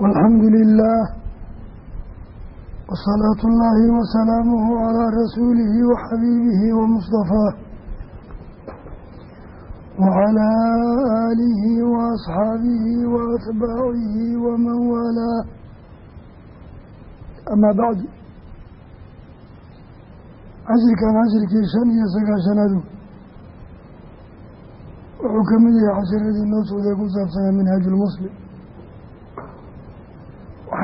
walxamdu lilaah wasalaatu ullaahi wasalaamuhu calaa rasuulihi wa xabiibihi wa mustafaah wacalaa aalihi wa asxaabihi wa atbaacihi waman waalaa amaa bacdu cashirkan cashirkii shan iyo sagaashanadu wuxuu ka mid yahay cashiradii noo socday ku saabsanaa minhaaj lmuslim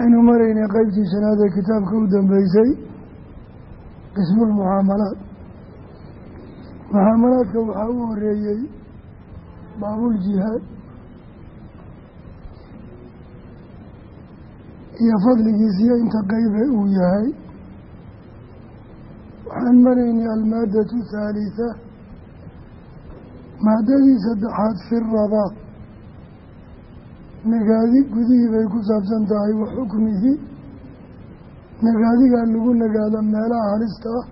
waxaynu maraynay qeybtii shanaad ee kitaabka u dambeysay qismulmucaamalaat mucaamalaadka waxaa u horeeyey baabuljihaad iyo fadligiisiyo inta qeybe uu yahay. Waxaan maraynay almaadatu thaalitha maadadii saddexaad fi rabaad nagaadi gudihii bay ku saabsan tahay wa xukmihi. Nagaadigaa lagu nagaado meelaha halista. Ah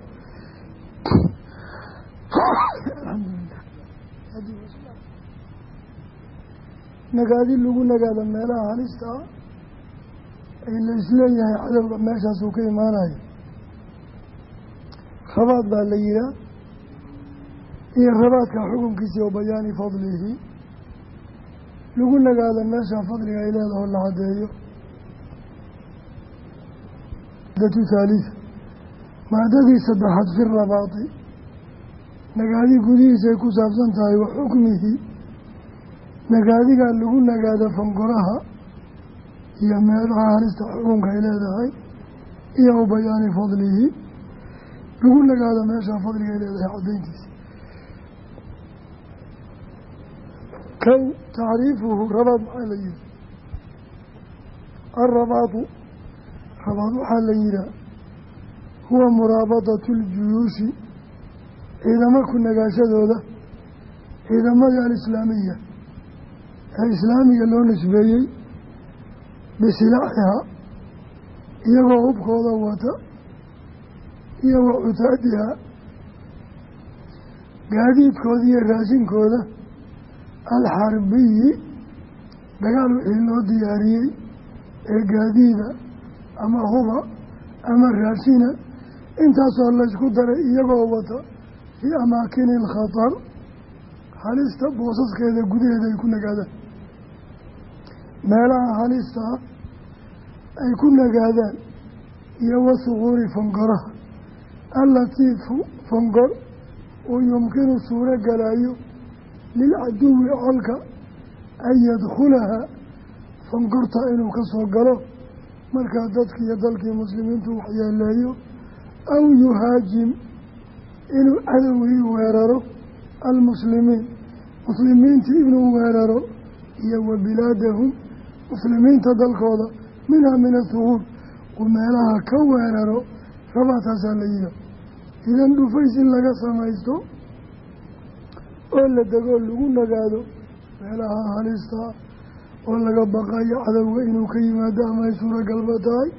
nagaadi lagu nagaado meelaha halista ah ee la is leeyahay cadowga meeshaasuu ka imaanayo. Rabaad baa la yihaa iyo rabaadka xukunkiisii oo bayaani fadlihi lagu nagaado meesha fadliga ay leedaho la caddeeyo maadatu thaalitha maadadii saddexaad fi rabaati. Nagaadi gudihiisay ku saabsan tahay wa xukmihi. Nagaadigaa lagu nagaado fangoraha iyo meelaha halista xukunka ay leedahay iyo u bayaani fadlihi. Lagu nagaado meeshaa fadliga ay leedahay caddayntiisa kow tacriifuhu rabaad maxaa la yihi alrabaadu rabaad waxaa la yihaa huwa muraabadatu ljuyuushi ciidamo ku nagaashadooda ciidamadii alislaamiya ee islaamiga loo nisbeeyey bisilaaxiha iyagoo hubkooda wata iyo wa cutaadiha gaadiidkooda iyo raashinkooda alxarbiyi dagaal wixii loo diyaariyey ee gaadiida ama huba ama raashina intaasoo laysku daray iyagoo wata fii amaakini alkhatar halista boosaskeeda gudaheeda ay ku nagaadaan. Meelaha halista ay ku nagaadaan iyo wasuquuri fangoraha allatii fangor uu yumkinu suuro galaayo lilcaduwi colka an yadkhulaha fangorta inuu ka soo galo markaa dadkii iyo dalkii muslimiintu waxyeeleeyo aw yuhaajim inuu cadowgii weeraro almuslimiin muslimiintii inuu weeraro iyo wa bilaadahum muslimiinta dalkooda minhaa min athuguur uu meelaha ka weeraro rabaataasaa la yihaa idan dhufays in laga samaysto oo la degoo lagu nagaado meelaha halistaa oo laga baqayo cadowga inuu ka yimaado ama ay suuragalba tahay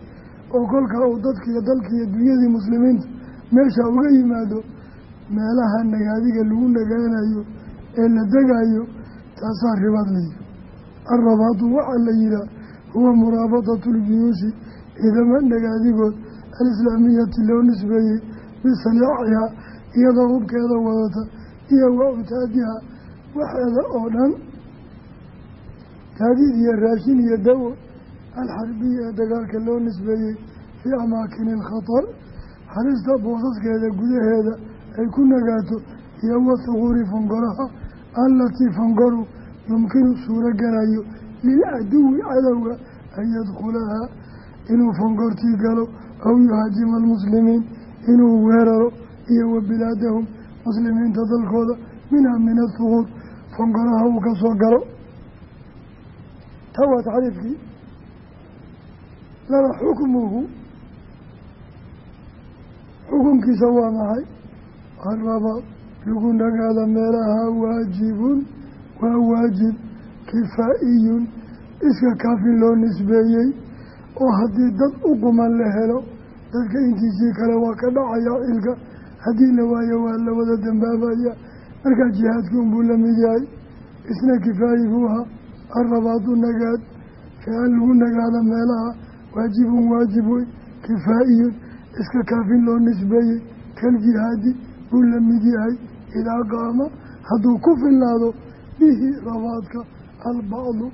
oo kolkaa uu dadkiiyo dalkiiyo dunyadii muslimiinta meesha uga yimaado meelaha nagaadiga lagu nagaanayo ee la degayo taasaa ribaad la yihi alrabaadu waxaa la yihaa huwa muraabadatu ljuyuushi ciidamo nagaadigood alislaamiyati loo nisbeeyey bisalaaxiha iyadoo hubkeeda wadata iyo wa cutaadiha waxeeda oo dhan gaadiid iyo raashin iyo dawo alxarbiya ee dagaalka loo nisbeeyey fii amaakini alkhatar halista boosaskeeda gudaheeda ay ku nagaato iyo wathuquuri fangoraha allatii fangoru yumkinu suuro galayo lilcaduwi cadowga an yadkhulahaa inuu fangortii galo aw yuhaajima almuslimiin inuu weeraro iyo wa bilaadahum muslimiinta dalkooda minhaa min athuquur fangoraha uu ka soo galo. Taa waa taxriifkii laba xukmuhu xukunkiisa waa maxay? Araba lagu nagaada meelaha waajibun waa waajib kifaa'iyun iska kaafin loo nisbeeyey oo haddii dad u quman la helo dadka intiisii kale waa ka dhacaya cilka haddii la waayo waa la wada dambaabaya. Markaa jihaadkii unbuu la mid yahay. Isna kifaayi buu ahaa. Alrabaadu nagaad. Fi shay-an lagu nagaado meelaha. Waajibun waajib wey kifaa'iyun iska kaafin loo nisbeeyey. Kaljihaadi buu la mid yahay. Idaa qaama hadduu ku filaado bihi rabaadka albacdu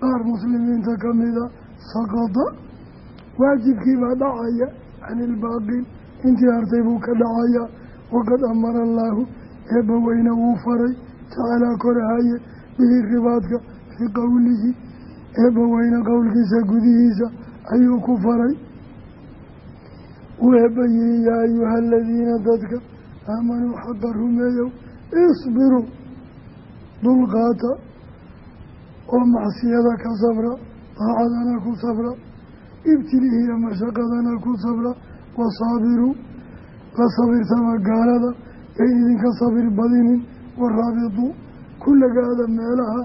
qaar muslimiinta ka mida saqada waajibkiibaa dhacaya can ilbaaqin intii hartay buu ka dhacayaa waqad amara allaahu eebba weyne wuu faray tacaalaa korahaye bihi ribaadka fii qowlihi eebba weyne qowlkiisa gudihiisa ayuu ku faray. Uu eebba yihi yaa ayuha aladiina dadka aamanuu xaqa rumeeyow isbiruu dulqaata oo macsiyada ka sabra daacadana ku sabra ibtilihiya mashaqadana ku sabra wasaabiruu la sabirtama gaalada yayn idinka sabir badinin waraabituu ku lagaada meelaha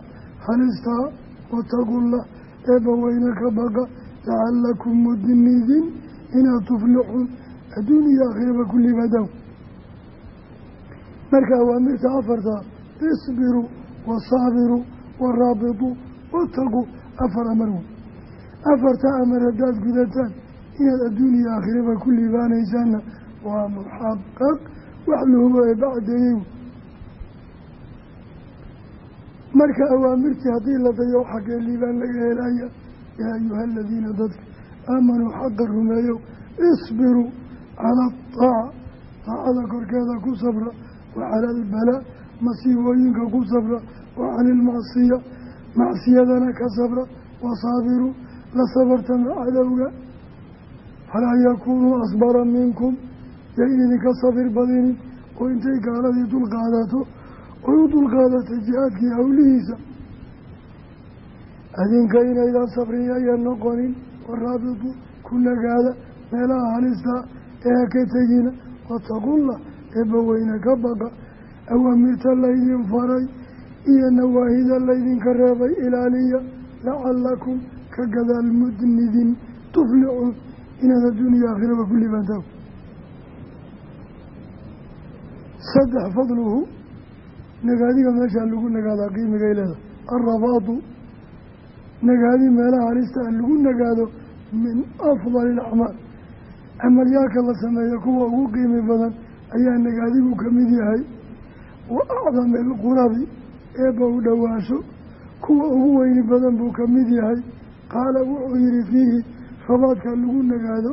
halistaa wataqullah eebba weyne ka baqa lacalakum mudnidin inaad tuflixuun adduun iyo aakhiraba kulli badaw. Marka awaamirta afartaa isbiruu wasaabiruu waraabituu wataquu afar amar wey afarta amar haddaad gudataan inaad adduun iyo aakhiraba ku liibaanaysaanna waa muxaqaq wax lahubo ee bacdeeyey marka awaamirtii haddii la dayo xaggee liibaan laga helaya yaa ayuha aladiina dadka aamanuu xaqa rumeeyow isbiruu cala ataaca taacada korkeeda ku sabra wa cala albalaa masiibooyinka ku sabra wa cani ilmacsiya macsiyadana ka sabra wasaabiruu la sabartama cadowga falaa yakuunuu asbara minkum yayn idinka sabir badinin oo intay gaaladii dulqaadato oy u dulqaadatay jihaadkii hawlihiisa adinka inaydaan sabrin ayan noqonin waraabitu ku nagaada meelaha halistaa ee ka tegina wataqullah eebba weyne ka baqa awaamirta laydin faray iyo nawaahida laydinka reebay ilaaliya lacalakum ka gadaal mudnidin tuflixuun inaad adduuniya aakhiraba ku liibaantaa saddex fadluhu nagaadiga meeshaa lagu nagaadaa qiimigay leedahay alrabaadu nagaadi meelaha halista a lagu nagaado min afdali alacmaal camalyaalka la sameeyo kuwa ugu qiimi badan ayaa nagaadigu ka mid yahay wa acdami alqurabi eebba u dhowaasho kuwa ugu weyni badan buu ka mid yahay qaala wuxuu yihi fiihi rabaadka lagu nagaado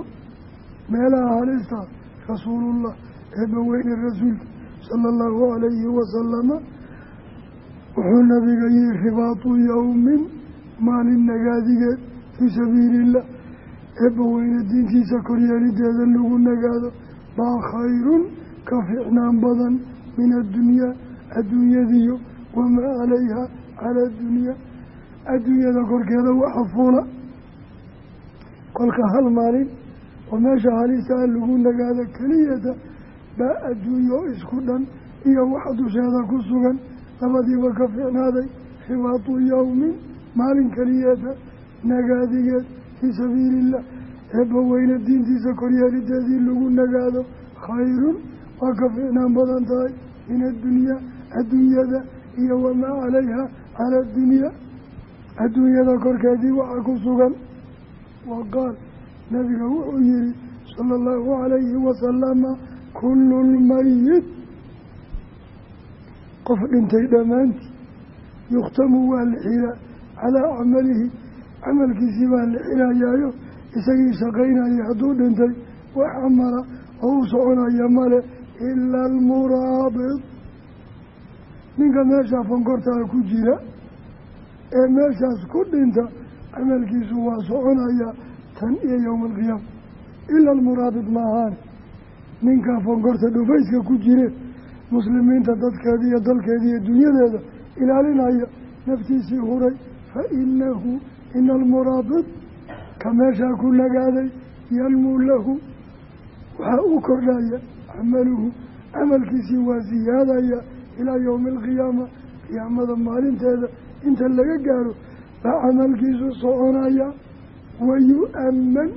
meelaha halista rasuulullah eebba weyne rasuulka sala allahu calayhi wasalama wuxuu nabiga yihi ribaatu yowmin maalin nagaadigeed fii sabiili illah eebba weyne diintiisa koryeelideeda lagu nagaado baa khayrun ka fiicnaan badan min addunyaa adduunyadiyo wamaa calayha cala addunyaa adduunyada korkeeda waxa fuula kolka hal maalin oo meesha halisaa lagu nagaado keliyata baa adduunyo isku dhan iyo wax dusheeda ku sugan. Labadiiba ka fiicnaaday ribaatu yowmin maalin keliyata nagaadigeed fii sabiili illah eebba weyne diintiisa koryeelideedii lagu nagaado khayrun waa ka fiicnaan badan tahay min addunyaa adduunyada iyo wamaa calayha cala addunyaa adduunyada korkeedii waxa ku sugan wa qaal nabiga wuxuu yihi sala allahu calayhi wasalama kullu lmayit qof dhintay dhammaantii yukhtamu waa la xiraa calaa camalihi. Camalkiisii baa la xirayaayo isagii shaqaynaya hadduu dhintay wax camala oo u soconaya male ila almuraabid ninka meeshaa fankortaa ku jira ee meeshaas ku dhinta camalkiisu waa soconaya tan iyo yowma alqiyaama ila almuraabid maahaan ninkaa fankorta dhufayska ku jire muslimiinta dadkeeda iyo dalkeeda iyo dunyadeeda ilaalinaya naftiisii huray. Fa inahu ina almuraabid ka meeshaa ku nagaaday yalmuu lahu waxaa u kordhaya camaluhu camalkiisii waa siyaadaya ilaa yowmi alqiyaama qiyaamada maalinteeda. Inta laga gaaro baa camalkiisu soconaya wayu-aman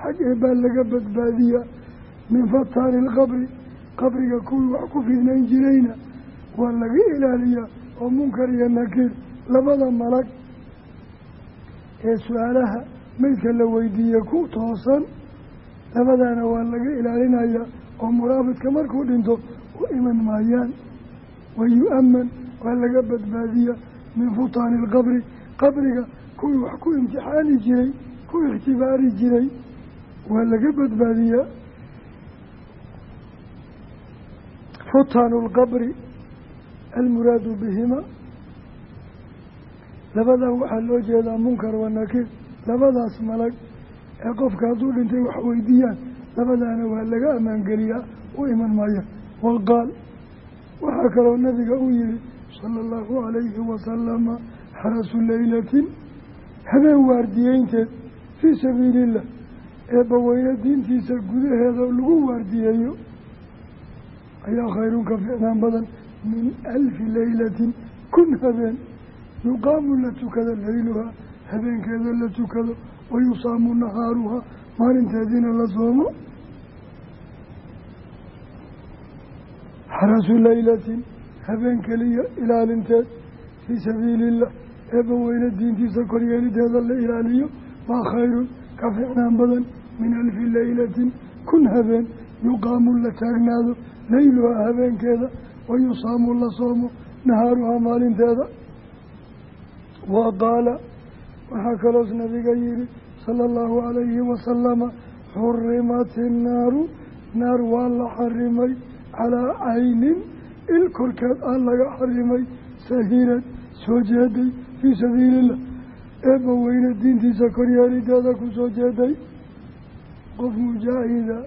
xag eebaa laga badbaadiyaa min fataani ilqabri qabriga kuwii wax ku fidnayn jirayna waa laga ilaaliyaa oo munkar iyo nakiir labada malag ee su'aalaha meydka la weydiiye ku toosan labadaana waa laga ilaalinayaa oo muraabidka markuu dhinto u iman maayaan. Wa yu-aman waa laga badbaadiya min futaani ilqabri qabriga kuwii wax ku imtixaani jiray ku ikhtibaari jiray waa laga badbaadiyaa. Futaanu lqabri almuraadu bihima. Labadan waxaa loo jeedaa munkar wa nakiir. Labadaas malag ee qofka hadduu dhintay wax weydiiyaan labadaana waa laga ammaangeliyaa u iman maaya waqaal waxaa kaloo nabiga uu yihi sala allahu calayhi wasalama xarasu leylatin habeen waardiyeynteed fii sabiiliillah eebbaweyne diintiisa gudaheeda lagu waardiyeeyo ayaa khayrun ka ficnaan badan min alfi leylatin kun habeen. Yuqaamu la tukado leyluhaa habeenkeeda la tukado wayusaamu nahaaruhaa maalinteediina la soomo. Xarasu leylatin habeen keliya ilaalinteed fii sabiili illah eebbaweyne diintiisa koryeelideeda la ilaaliyo. Waa khayrun ka ficnaan badan min alfi leylatin kun habeen. Yuqaamu la taagnaado leyluhaa habeenkeeda wayusaamu la soomo nahaaruhaa maalinteeda. Wa qaala waxaa kaloos nabiga yihi sala allahu calayhi wasalama xurimat innaaru naar waa la xarimay calaa caynin il korkeed aan laga xarimay sahiran soo jeeday fii sabiilillah. Eebba weyne diintiisa koryeelideeda ku soo jeeday. Qof mujaahida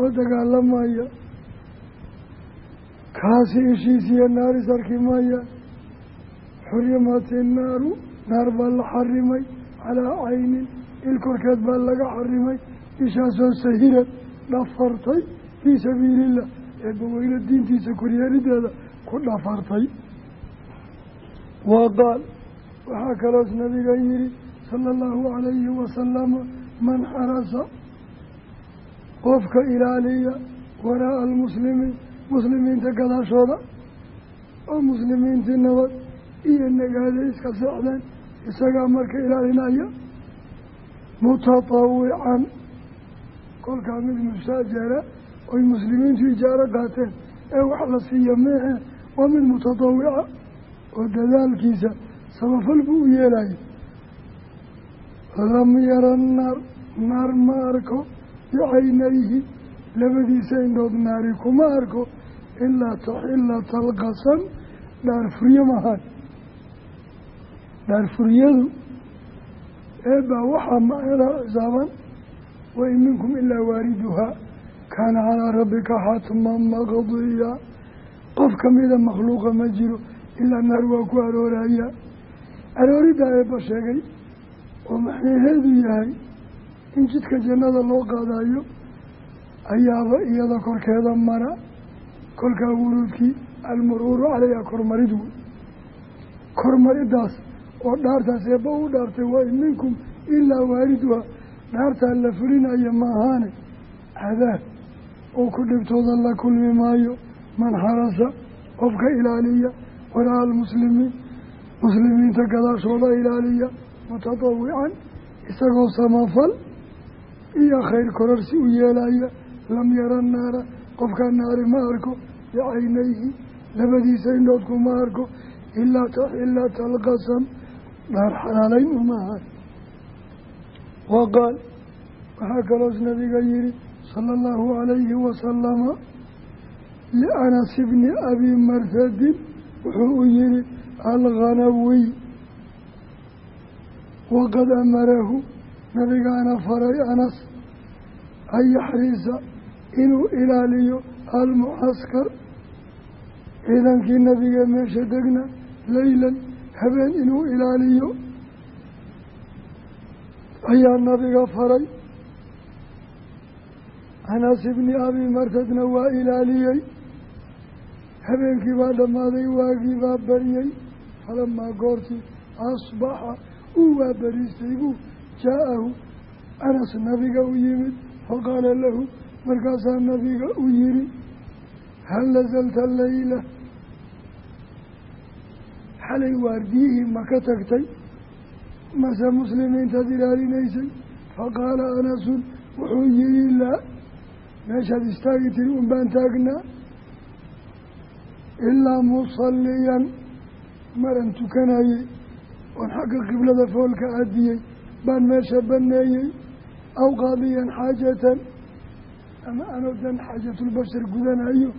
oo dagaalamaya. Kaasi ishiisiyo naaris arki maya xurimat innaaru naar baa la xarimay calaa caynin il korkeed baa laga xarimay ishaasoo sahirad dhafartay fii sabiilillah. Eebbaweyne diintiisa koryeelideeda ku dhafartay. Waa qaal waxaa kaloos nabiga yihi sala allahu calayhi wasalama man xarasa qofka ilaaliya waraa'a almuslimiin muslimiinta gadaashooda oo muslimiintii nabad iyo nagaada iska seexdeen isagaa marka ilaalinaya mutatawican. Kolkaa mid mustaajara oy muslimiintu ijaaro qaateen ee wax la siiya meehe waa mid mutatawica oo dadaalkiisa sabafal buu u yeelaya lam yara naar naar ma arko bicaynayhi labadiisa indhood naari kuma arko ilaa taxilata alqasam dhaarfuryo mahaan dhaarfuryadu eebbaa waxaa macnada xisaaban wain minkum ilaa waariduhaa kaana calaa rabbika xatman maqdiya qof kamida makhluuqa ma jiro ilaa naar waa ku arooraya arooriddaa eebba sheegay oo macnaheedu yahay in jidka jannada loo qaadayo ayaaba iyada korkeeda mara kolkaa wuruudkii almuruuru caleyha kormarid wey kormaridaas oo dhaartaas eebba u dhaartay waa in minkum ilaa waariduha dhaartaa la fulinaya ma ahaane cadaab oo ku dhibtooda la kulmi maayo man xarasa qofka ilaaliya waraa almuslimiin muslimiinta gadaashooda ilaaliya mutatawican isagoo samafal iyo khayr kororsi u yeelaya. Lam yara naara qofkaa naari ma arko bicaynayhi labadiisa indhood kuma arko ilaa taxilata alqasam dhaar xalaalayn uma ahan wa qaal waxaa kaloos nabiga yihi sala allahu calayhi wasalama lianas bni abi martadin wuxuu u yihi alghanawiy waqad amarahu nabigaana faray anas an yaxrisa inuu ilaaliyo almucaskar ciidankii nabiga meesha degna leylan habeen inuu ilaaliyo. Ayaa nabiga faray. Anas ibni abi martadna waa ilaaliyey. Habeenkii baa dhammaaday waagii baa baryey falamaa goortii asbaxa uu waa bariistay buu jaa-ahu anas nabiga u yimid faqaala lahu markaasaa nabiga u yihi hal nasalta leyla xalay waardiyihii ma ka tagtay mase muslimiintaad ilaalinaysay faqaala anasun wuxuu yihi laa meeshaad istaagi tiri un taagnaa ilaa musalliyan maran tukanayey oon xagga qiblada foolka aadiyey baan meesha baneeyey aw qaadiyan xaajatan ama anoo dan xaajatulbashar gudanayo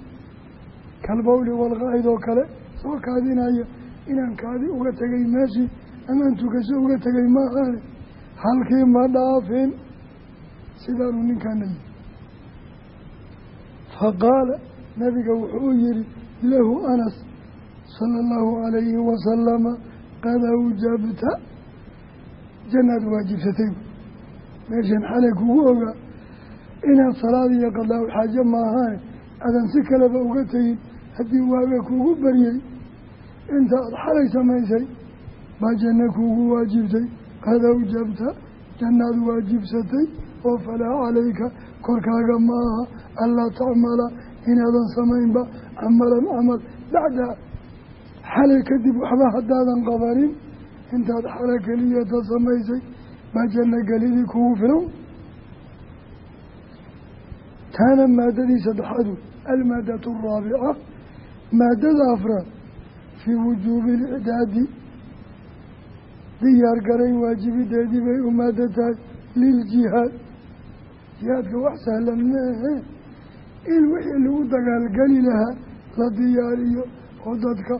kalbawli walqaa'id oo kale soo kaadinayo inaan kaadi uga tegay meeshii amaan tukasho uga tegay maahaane halkii ma dhaafin sidaanuu ninkaana yihi faqaala nabiga wuxuu yihi lahu anas sala allahu calayhi wasalama qad awjabta jannaad waajibsatay meeshan xalay kugu ogaa inaad salaad iyo qadaa xaajo maahaane adan si kaleba uga tegin haddii waaga kugu baryey inta aada xalay samaysay baa janno kuugu waajibtay qad awjabta jannaad waajibsatay oo falaa calayka korkaaga ma aha anlaa tacmala inaadan samaynba camalan camal bacda xalay kadib waxba haddaadan qabanin. Intaad xala keliyata samaysay baa janno gelidii kugu filan. Taana maadadii saddexaadu almaadatu araabica maadada afraad fii wujuubi اlicdaadi diyaar garay waajibideedii bay u maado tahay liljihaad jihaadka wax sahlan meehe in wixii lagu dagaalgeli lahaa la diyaariyo oo dadka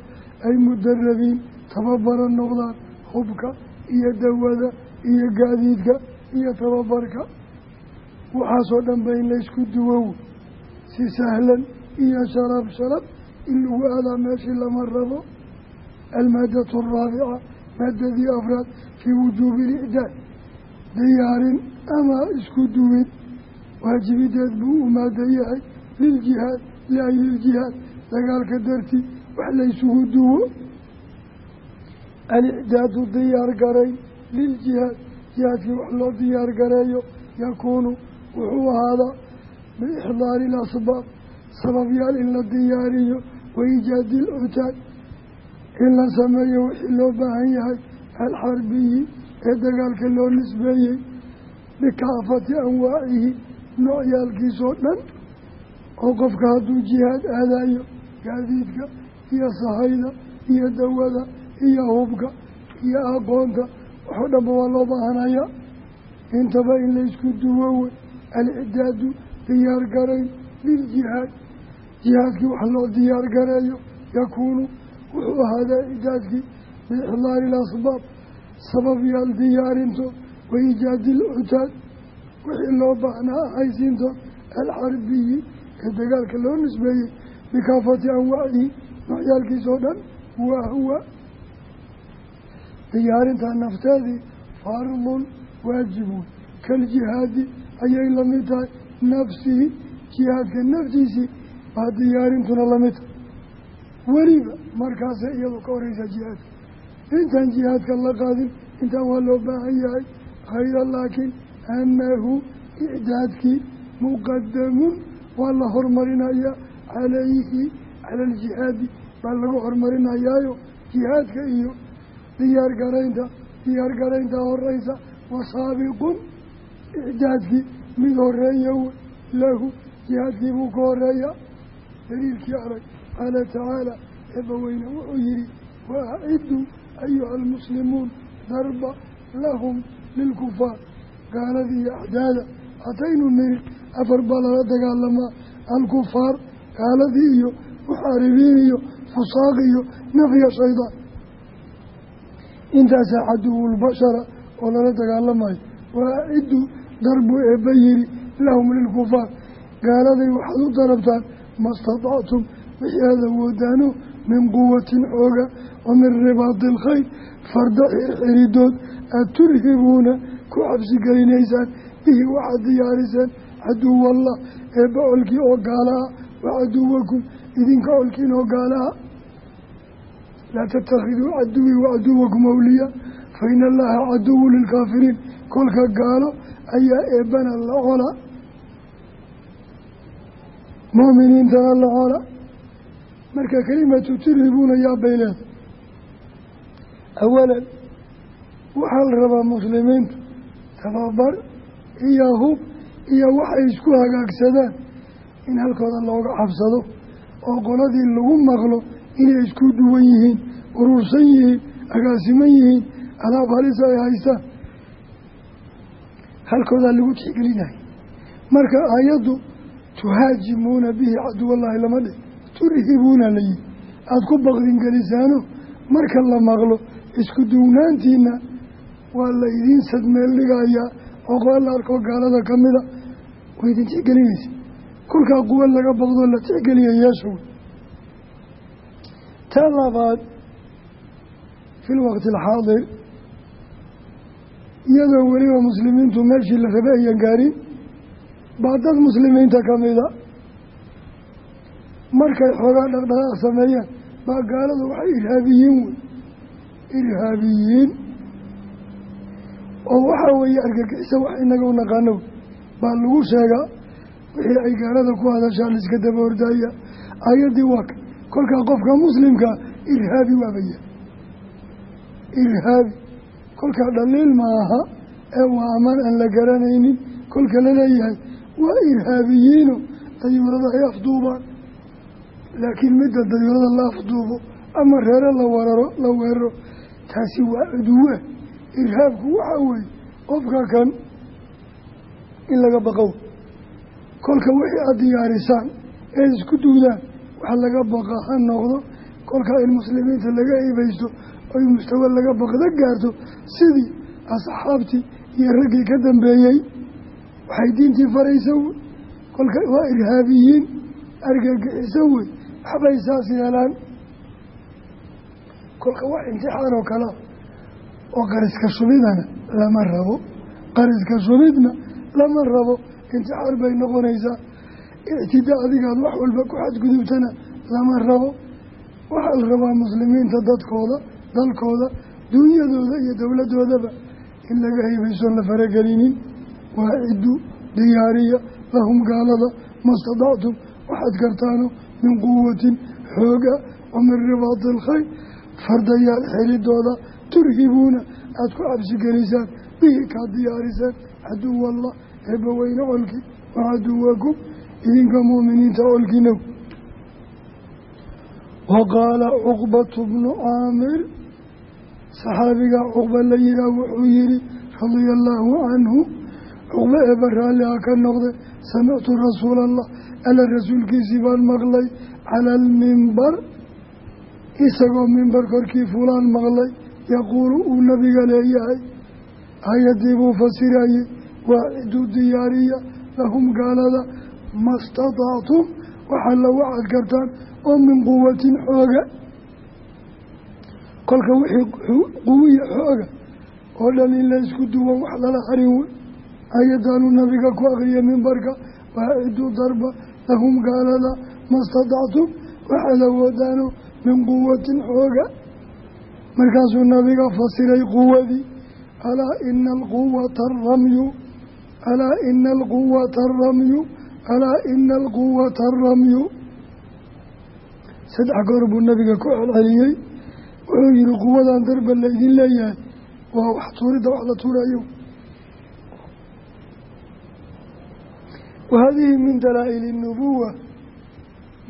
ay mudarabiin tababara noqdaan hubka iyo dawada iyo gaadiidka iyo tababarka. Waxaasoo dhan ba in laysku duwow si sahlan iyo sharab sharab in lagu aadaa meeshii lama rabo. Almaadatu araabica maadadii afraad fii wujuubi ilicdaad diyaarin ama isku duwid. Waajibideed buu u maada yahay liljihaad liajli ljihaad dagaalka dartii wax laysugu duwo? Alicdaadu diyaar garay liljihaad jihaadkii wax loo diyaar gareeyo yakuunu wuxuu ahaadaa biixdaari ilasbaab sababyaal in la diyaariyo waiijaadi ilcutaad in la sameeyo wixii loo baahan yahay alxarbiyi ee dagaalka loo nisbeeyey bikaafati anwaacihi noocyaalkiisoo dhan oo qofka hadduu jihaad aadayo gaadiidka iyo sahayda iyo dawada iyo hubka iyo aqoonta. Waxoo dhanba waa loo baahanaya intaba in laysku duwowe alicdaadu diyaar garayn liljihaad. Jihaadkii wax loo diyaar gareeyo yakuunu wuxuu ahaadaa icdaadkii biixdaari ilasbaab sabab yaal diyaarintood wa iijaadi ilcutaad wixii loo baahnaa haysiintood alxarbiyi ee dagaalka loo nisbeeyey bikaafati anwaacihi noocyaalkiisoo dhan waa huwa. Diyaarintaa nafteedii fardun waajibun. Kaljihaadi ayay la mid tahay. Nafsihi jihaadka naftiisii baa diyaarintuna la mid tahay. Weliba markaasay iyadu ka horeysaa jihaadka intaan jihaadka la qaadin intaan waa loo baahan yahay. Hayra laakiin annahu icdaadkii muqadamun waa la hormarinayaa calayhi cala aljihaadi baa lagu hormarinayaayo jihaadka iyo diyaar garaynta diyaar garayntaa horeysa wasaabiqun icdaadkii mid horreeya wey lahu jihaadkii buu ka horreeya daliilkii arag qaala tacaala eebbaweyne wuxuu yihi wa aciduu ayuha almuslimuun darba lahum lilkufaar. Gaaladii iyo axdaada hataynu niri afar baa lala dagaalamaa alkufaar gaaladii iyo muxaaribiin iyo fusaaq iyo nafya shaydaan intaasaa caduwulbashara oo lala dagaalamayo waa aciduu darbu eebba yihi lahum lilkufaar gaaladay waxaad u darabtaan ma statactum wixii aad awoodaano min quwatin xooga wa min ribaadi ilkhayr farda xirxiridood aad turhibuuna ku cabsi gelinaysaan bihi waxaad diyaariseen caduwallah eebba oo gaalaha wa caduwakum idinka colkiin oo gaalaha laa tattakhiduu caduwii wa caduwakum awliyaa fa ina allaha caduwu lilkaafiriin. Kolka gaalo ayaa eebbana la cola. Mu'miniintana la cola. Marka kelimatu turhibuuna yaa bay leedahay awalan waxaa la rabaa muslimiintu tababar iyo hub iyo waxay isku hagaagsadaan in halkooda looga cabsado oo qoladii lagu maqlo inay isku duwan yihiin urursan yihiin agaasiman yihiin alaab halisa ay haystaan halkoodaa lagu tixgelinaya marka aayaddu tuhaajimuuna bihi caduwallaahi lama dhe turhibuuna layihi aada ku baqdingelisaano marka la maqlo isku duwnaantiina waa la idiin sadmeel dhigayaa oo qola la arkoo gaalada ka mida way idin tixgelinaysa kolkaa quwa laga baqdoo la tixgeliya yeesha wey ta labaad fi lwaqti alxaadir iyadoo weliba muslimiintu meeshii la rabay ayan gaarin baa dad muslimiinta ka mida markay xoogaa dhaqdhaqaaq sameeyeen baa gaaladu waxay irhaabiyiin wey. Irhaabiyiin. Oo waxaa weeye argagixisa wax inaga naqaano baa lagu sheegaa wixii ay gaalada ku hadashaa laiska daba hordaaya ayaddii waa ka kolkaa qofka muslimkaa irhaabi waabaya irhaabi. Kolkaa dhaliil ma aha ee waa amaan aan la garanaynin kolka la leeyahay waa irhaabiyiino dayuurada ay afduubaan. Laakiin midda dayuurada la afduubo ama reero la wararo la weeraro taasi waa cuduwe irhaabku waxaa weeye qofka kan in laga baqow kolka wixii aada diyaarisaan ee isku duudaan wax laga baqa ha noqdo. Kolkaa in muslimiinta laga ibaysto oy mustawa laga baqda gaarto sidii asxaabtii iyo raggii ka dambeeyey waxay diintii faraysa wey kolka waa irhaabiyiin argagixiso wey waxbay saas yeelaan. Kolka wax imtixaan oo kalea oo qariska shubidana lama rabo. Qariska shubidna lama rabo imtixaan bay noqonaysaa. Ictidaa adigaad wax walba ku xadgudubtana lama rabo. Waxaa la rabaa muslimiinta dadkooda dalkooda duunyadooda iyo dowladoodaba. In laga haybaysoon la faragelinin waaciddu diyaariya. Lahum gaalada ma stadactum waxaad kartaano min quwatin xooga wa min ribaati alkhayr fardayaal xelidooda turhibuuna aada ku cabsigelisaan bihi kaad diyaariseen caduwallah eebbaweyne colkii wa caduwakum idinka muuminiinta colkiinow wa qaala cuqbatu bnu caamir saxaabiga cuqba la yihaah wuxuu yihi radia allaahu canhu cuqba eeba raalli ha ka noqde samictu rasuula allah alla rasuulkiisii baan maqlay cala almimbar isagoo mimbar korkii fulaan maqlay yaquulu uu nabiga leeyahay. Ayaddii buu fasirayey waaciduu diyaariya lahum gaalada ma statactum waxaa la wacad kartaan oo min quwatin xooga. Kolka wixii quwiya xooga oo dhan in laysku duwan wax lala harin wey ayadaanuu nabiga ku aqriya mimbarka waaciduu darba lahum gaalada ma statactum waxaad awoodaano min quwatin xooga. Markaasuu nabiga fasiray quwadii alaa ina alquwata aramyu alaa ina alquwata aramyu alaa ina alquwata aramyu saddex goor buu nabiga ku celceliyey wuxuu yihi quwadan darba laydin leeyahay waa wax tuuridda wax la tuurayo wa hadihi min dalaa'ili اnubuwa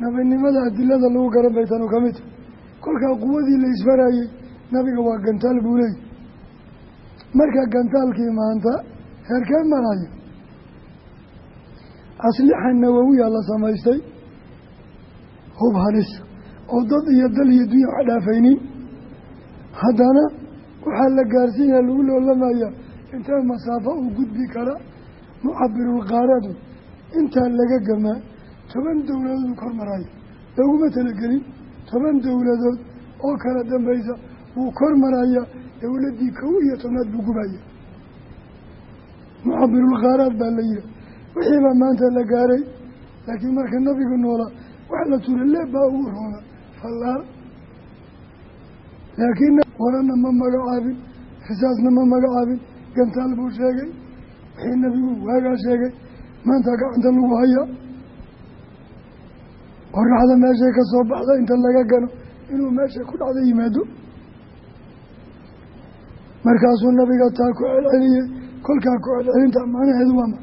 nabinimada adilada lagu garan bay tanu ka mid kolkaa quwadii la isfarayey nabiga waa gantaal buu leeyay marka gantaalkii maanta heerkee maraya aslixa nawawiya la samaystay hub halis. Oo dad iyo dal iyo dunya wax dhaafaynin haddana waxaa la gaarsiinaya lagu loolamaya. Intee masaafo uu gudbi kara mucabirulqaaradu intaa laga gamaa toban dowladood kor marayo laguma talagelin toban dowladood oo kala dambaysa wuu kor maraya dowladdii kow iyo tobnaad buu gubaya mucabirulkhaaraad baa la yihi wixiibaa maanta la gaaray laakiin marka nabigu noolaa wax la tura leeb baa ugu roona fallaal laakiin warana ma magacaabin risaasna ma magacaabin gantaal buu sheegay wixii nabigu waagaa sheegay. Maanta gacanta lagu haya. Qoraxda meeshay ka soo baxda inta laga gano inuu meesha ku dhacda yimaado. Markaasuu nabiga taa ku celceliyey kolkaa ku celcelinta macnaheedu waama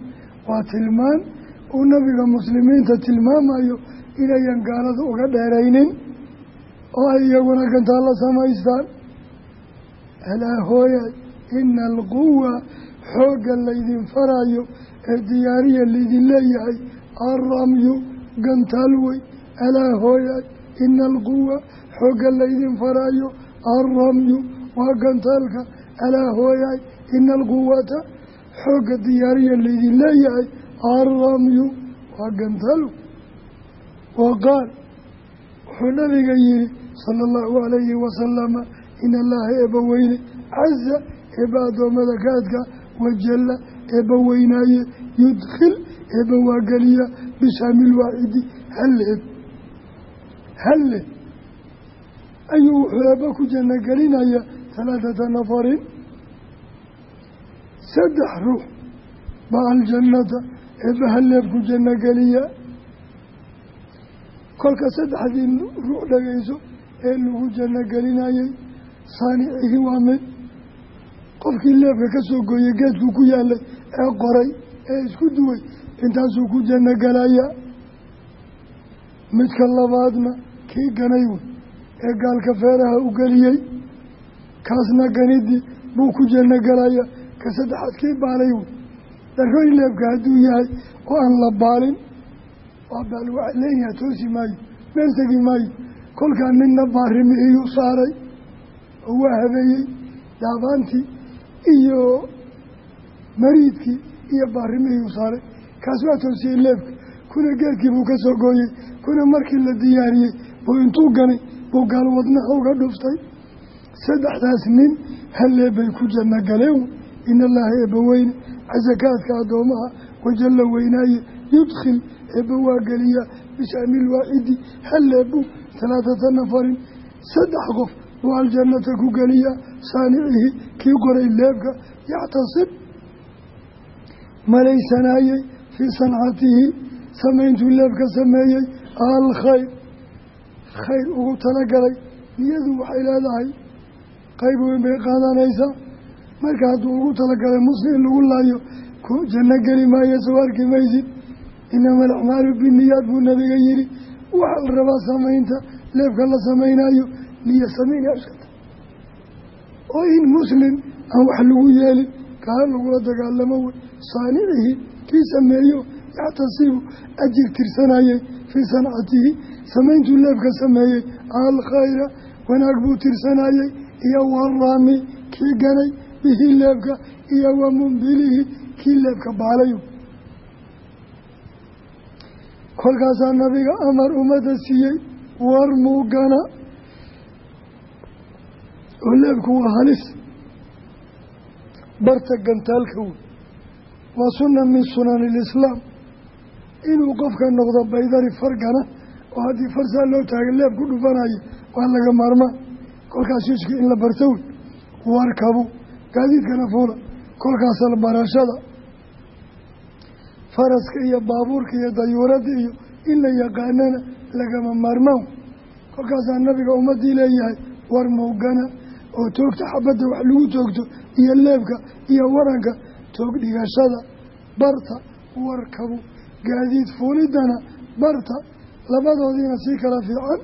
waa tilmaan uu nabiga muslimiinta tilmaamayo inayan gaalada uga dheeraynin oo ay iyaguna gantaa la samaystaan. Alaa hooyay ina alquwa xoogga laydin farayo ee diyaariya laydin leeyahay alramyu gantaal wey alaa hooyay ina alquwa xoogga laydin farayo alramyu waa gantaalka. Alaa hooyay ina alquwata xoogga diyaariya laydin leeyahay alramyu waa gantaal wa qaal. Wuxuu nabiga yihi sala allahu calayhi wasalama in allaha eebba weyne casa eebba addoommada kaadka wajalla eebba weynaaye yudkhil eebba waageliya bishaamil waaxidi halleeb halle ayuu wuxuu eebba ku janno gelinaya halaathata nafarin saddex ruux baa aljannata eebba halleeb ku janno geliya. Kolka saddexdii ruux dhagayso ee lagu janno gelinayay saanicihi waa mid. Qofkii leebka ka soo gooyey geedkuu ku yaalay ee qoray ee isku duway intaasuu ku janno galaya midka labaadna kii ganay wey ee gaalka feeraha u geliyey kaasna ganidii buu ku janno galaya ka saddexaad kii baalay wey darooy leebka hadduu yahay oo aan la baalin waa baal waxa leeyaha toosi maayo meel tegi maayo kolkaa ninna baarimihiyuu saaray oo waa habeeyey daabaantii iyo mariidkii iyo baarimihiyuu saaray. Kaas waa toosiyey leebka kuna geedkii buu ka soo gooyey kuna markii la diyaariyey buu intuu ganay buu gaal wadnaha uga dhuftay. Saddexdaas nin hallee bay ku janno in allaha eebbaweyne casakaadka addoomaha wajalla weynaaye yudkhil eebba waa geliya bishaamil waaxidi halleebuu talaatata nafarin saddex qof buu aljannata ku geliya saanicihi kii qoray leebka yactasib malaysanaayey fii sancatihi samayntuu leebka sameeyey alkhayr khayr ugu talagalay niyadu waxay leedahay qayb weyn bay qaadanaysaa marka hadduu ugu talagalay muslim in lagu laayo janno geli maayo soo arki maysid inama alacmaalu biniyaad buu nabiga yihi waxaa la rabaa samaynta leebka la samaynayo niya sameynaya uskata oo in muslim aan wax lagu yeelin kaa lagula dagaalamo wey saanicihi kii sameeyo yaxtasibu ajir tirsanayey fii sancatihi samayntuu leebka sameeyey alkhayra wanaag buu tirsanayey iyo waraami kii ganay bihi leebka iyo wa mumbilihi kii leebka baalayo. Kolkaasaa nabiga amar ummadda siiyey war muugana oo leebku waa halis. Barta gantaalka wey waa sunna min sunani ilislaam inuu qofka noqdo baydari fargana oo haddii farsaa loo taaga leeb ku dhufanayo waa laga maarmaan kolkaas yuski in la barto wey warkabu gaadiidkana fuula kolkaasal barashada faraska iyo baabuurka iyo dayuuradda iyo in la yaqaanana lagama maarmaan. Kolkaasaa nabiga ummaddii leeyahay war mowgana oo toogta xabadda wax lagu toogto iyo leebka iyo waranka toog dhigashada barta warkabu gaadiid fuulidana barta labadoodiina sii kala fiican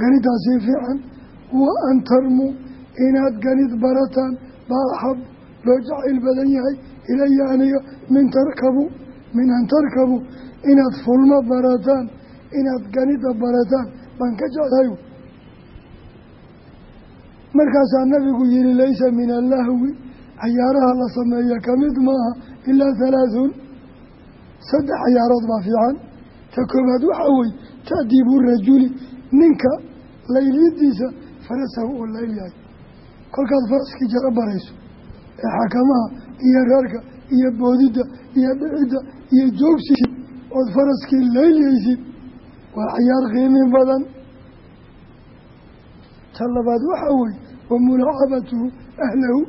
ganidaa sii fiican wa an tarmuu inaad ganid barataan baa axab loo jacayl badan yahay ilaya aniga min tarkabu min an tarkabu inaad fulmo barataan inaad ganida barataan baan ka jeclahay. Markaasaa nabigu yihi laysa min allahwi cayaaraha la sameeya ka mid maaha ilaa halaathun saddex cayaarood baa fiican. Ta koobaad waxaa wey ta'diibu rajuli ninka laylidiisa farasahu oo layl kolkaad faraskii jaro barayso ee xakamaha iyo reerka iyo boodidda iyo dhicidda iyo joogsisid ood faraskii layliyeysid waa cayaar qiimi badan. Ta labaad waxaa weye wa mulaacabatuhu ahlahu.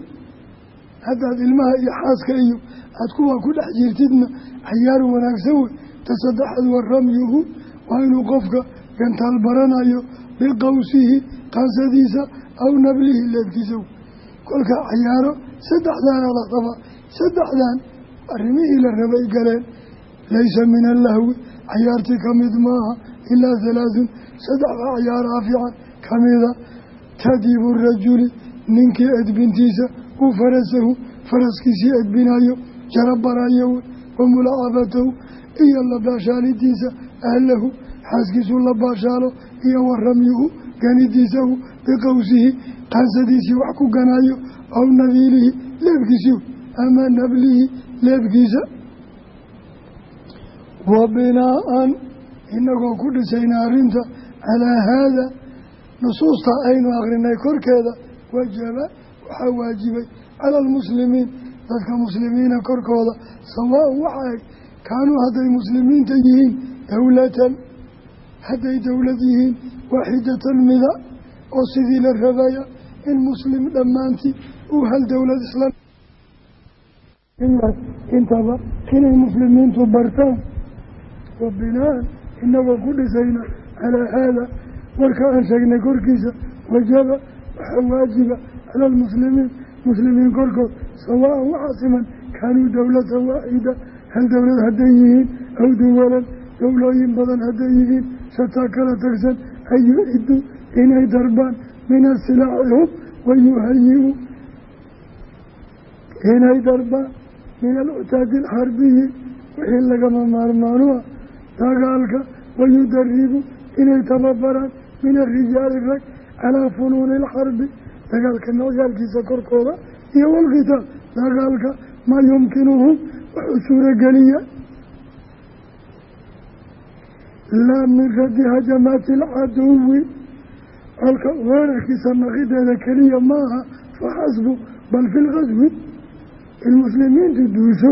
Haddaad ilmaha iyo xaaska iyo aad kuwaa ku dhex jirtidna cayaar wanaagsan wey ta saddexaad wa ramyuhu waa inuu qofka gantaal baranayo biqawsihi qaasadiisa aw nablihi leebkiisa kolka cayaaro saddexdaana la qabaa saddexdan arrimihii la rabay galeen laysa min allahwi cayaartii ka mid maaha ilaa halaathun saddexda cayaaraa fiican ka mida tadiibu rajuli ninkii edbintiisa uu farasahu faraskiisii edbinayo jarabarayo wa mulaacabatahu iyo la baashaalidiisa ahlahu xaaskiisuu la baashaalo iyo wa ramyuhu ganidiisahu biqowsihi qaansadiisii wax ku ganaayo aw nabiilihi leebkiisii ama nablihi leebkiisa wa binaa-an inagoo ku dhisayna arrinta calaa haada nusuusta aynu akrinay korkeeda wajaba waxaa waajibay cala almuslimiin dadka muslimiina korkooda sawaa-un waxa eg kaanuu hadday muslimiinta yihiin dowlatan hadday dowlad yihiin waaxidatan mida oo sidii la rabaya in muslim dhammaantii uu hal dowlad islaam intaba inay muslimiintu bartaan. Wa binaan inagoo ku dhisayna calaa haada. Warka aan sheegnay korkiisa wajaba waxaa waajiba cala almuslimiin. Muslimiin korkood sawaa-an waxaa siman kaanuu dowlatan waaxida hal dowlad hadday yihiin aw duwalan dowlooyin badan hadday yihiin shataa kala tagsan an yu-iduu inay darbaan min asilaaci hub wayuhayi-u inay darbaan min alctaadi alxarbiyi wixii lagama maarmaanuha dagaalka wayudaribu inay tababaraan min arijaali rag calaa funuuni alxarbi dagaalka noocyaalkiisa korkooda iyo walkitaab dagaalka maa yumkinuhum wuxuu suurogeliya laa min raddi hajamaati alcaduwi colka weerarkiisa naqideeda keliya maaha faxasbu bal fi lqaswi in muslimiintu duusho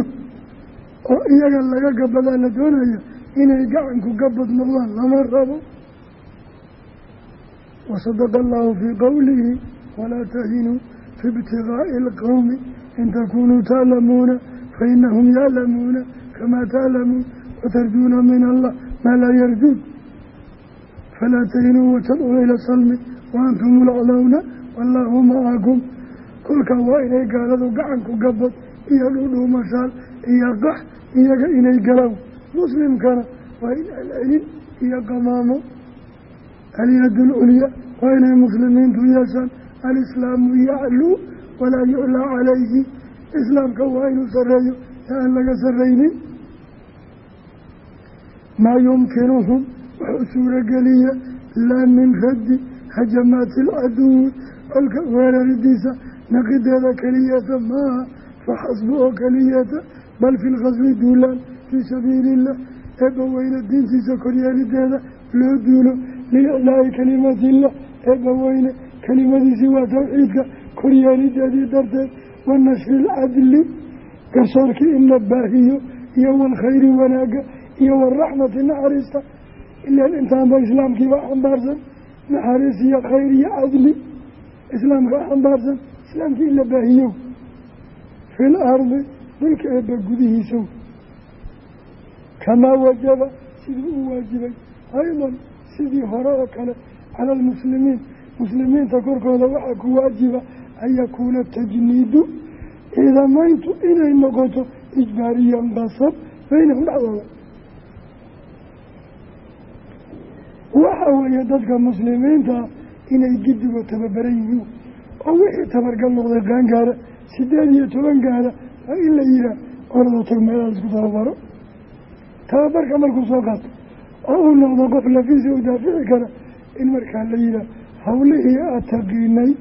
oo iyaga laga gabadaa la doonaya inay gacanku gabad noqdaan lama rabo. Wasadaqa allahu fii qowlihi walaa tahinuu fi ibtigaa'i alqowmi in takunuu taalamuuna fainahum yaclamuuna kamaa taclamuun watarjuuna min allah maa laa yarjuun falaa tahinuu watadcuu ila salmi waantum laclowna wallaahu macakum kolkaa waa inay gaaladu gacanku gabad iyo dhudhuumashaal iyo qax iyaga inay galaan muslimkana waa in celcelin iyo qamaamo alyad lculya waa inay muslimiintu yeeshaan alislaamu yacluu walaa yuclaa calayhi islaamka waa inuu sareeyo ee aan laga saraynin maa yumkinuhum wuxuu suurogeliya laa min raddi hajamaati alcaduwi colka weeraridiisa naqideeda keliyeeta maaha faxasbu oo keliyeeta bal fi lkhaswi duulaan fii sabiili illah eebba weyne diintiisa koryeelideeda loo duulo liiclaa'i kalimatillah eebba weyne kelimadiisii waa tawxiidka koryeelideedii darteed wa nashri ilcadli garsoorkii in la baahiyo iyo walkhayri wanaagga iyo waraxmati naxariista ilaan intaanba islaamkiiba xambaarsan naxariis iyo khayr iyo cadli islaamka xambaarsan islaamkii in la baahiyo fil ardi dhulka eebba gudihiisow kamaa wajaba sidii u waajibay aydan sidii hore oo kale cala almuslimiin muslimiinta korkooda waxaa ku waajiba an yakuuna tajniidu ciidamayntu inay noqoto ijbaariyan qasab baynahum dhexdooda waxa weeye dadka muslimiinta inay giddigo tababaran yihiin oo wixii tabargal noqday qaangaara sideed iyo toban gaara waa in la yihaa orada tag meelaha isku tababaro. Tababarka markuu soo qaato oo uu noqdo qof lafiisa u daafici kara in markaa la yihaa hawlihii aada taqiinay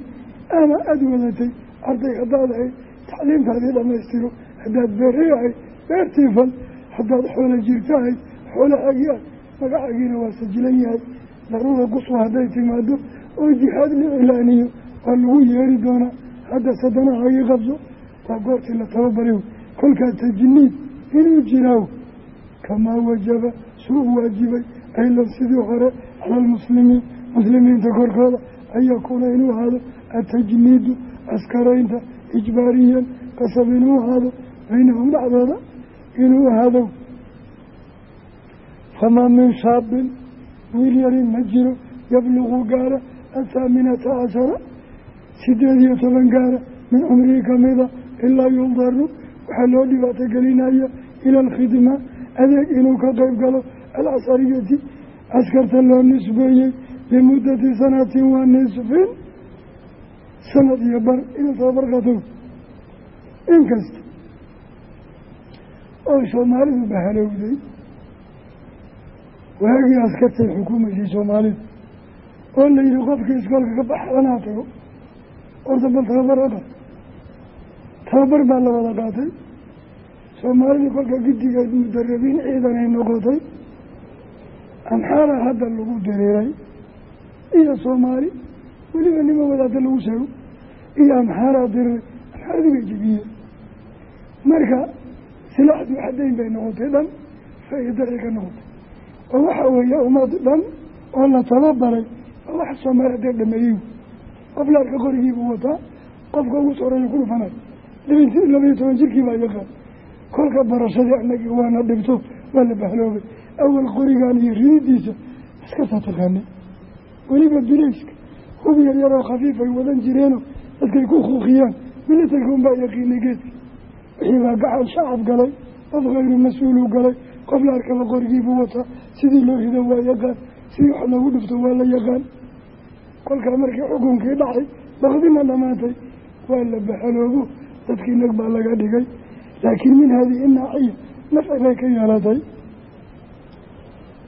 ama aada wadatay arday haddaad tacliimtaadii dhammaystiro haddaad beeri ahayd beertii haddaad xoolo jirto ahayd xoolahaagii ah magacagiina waa sajilan yahay. Daruura quswa hadday timaado oo jihaad la cilaaniyo waa lagu yeeri doonaa hadda sadanahaagii qabso waa goortii la tababari kolkaa tajniid inuu jiraaw kamaa wajaba suu waajibay aylan sidii hore cala almuslimiin muslimiinta korkooda an yakuuna inuu ahaado atajniidu askaraynta ijbaariyan qasab inuu ahaado baynahum dhexdooda inuu ahaado famaa min shaabin wiil yarin ma jiro yabluqu gaara athaaminata cashara sideed iyo toban gaara min cumrihi kamida ilaa yundaru waxaa loo dhibaato gelinaya ila alkhidma adeeg inuu ka qeyb galo alcasariyati askarta loo nisbeeyey bimuddati sanatin waa nisfin sanad iyo bar inuu tababar qaato inkasta oo soomaalidu bahalowday waagii askartay xukuumaysay soomaalida oo la yihi qofkii iskoolka ka baxdanaa tago orda bal tababar oda tababar baa la wada qaatay. Soomaalida kolka giddigeed mudarabiin ciidan ay noqotay. Amxaara hadda lagu dareeray iyo soomaali weliba nima wadaada lagu sheego. Iyo amxaaraa diray amxaaradii bay jebiyeen. Marka silaaxdii xadayn bay noqotay dhan faa-idaray ka noqotay oo waxa weeye ummad dhan oo la tababaray oo wax soomaali hadee dhameeyey. Qoflaarka qorigiibuu wataa qofka ugu soreeya ku dhufanayo labayo toban jirkii baa yaqaan kolka barashadii anagii waana dhibto waa la bahloobay awal qorigan iyo rididiisa iska saa taqaanay weliba bilayska hub yar yaroo khafiif ay wadan jireeno dadkay ku kuuqiyaan militarka unbaa yaqiinay geedka wixii baa gacan shacab galay qof khayru mas'uulu galay qof la arkaba qorigiibuu wataa sidii loo rido waa yaqaan sidii wax loogu dhufto waa la yaqaan kolkaa markii xukunkii dhacay bakdina dhamaatay waa la baxaloobo dadkii nag baa laga dhigay. Laakiin min haadihi naaxiya nafci bay ka yeelatay.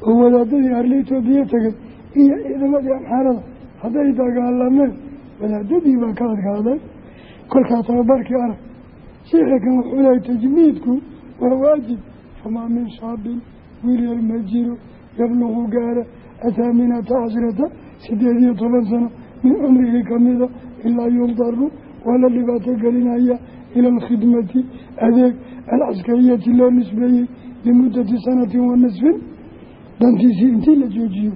Oo wadaadadii arli etoobiya tegay iyo ciidamadii amxaarada hadday dagaalameen wadaadadii baa ka adkaaday kolkaa tababarkii arag sheikha kan wuxuu lehay tajmiidku waa waajib famaa min shaabin wiilyar ma jiro yabluqu gaara athaaminata cashrata sideed iyo toban sano min cumrihi kamida ilaa yundaru waa la dhibaato gelinaya ila alkhidmati adeeg alcaskariyati loo nisbeeyey limuddati sanatin wa nisfin dantiisii intii la joojiyo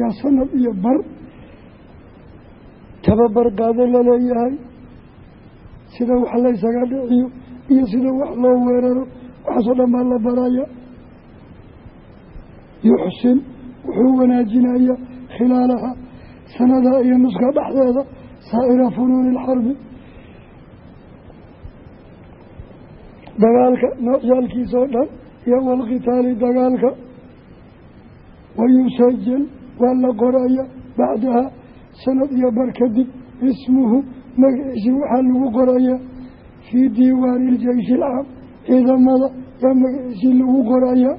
yaa sanad iyo bar tababar qaado la leeyahay sida wax laysaga dhiciyo iyo sida wax loo weeraro waxaasoo dhan baa la baraya. Yuxsin wuxuu wanaajinaya khilaalaha sanada iyo nuska dhexdeeda saa'ira funuuni ilxarbi dagaalka noocyaalkiisa oo dhan iyo walqitaali dagaalka. Wayusajal waa la qoraya bacdaha sanad iyo bar kadib ismuhu magaciisii waxaa lagu qoraya fii diiwaani iljeyshi ilcaam ciidamada yaa magaciisii lagu qoraya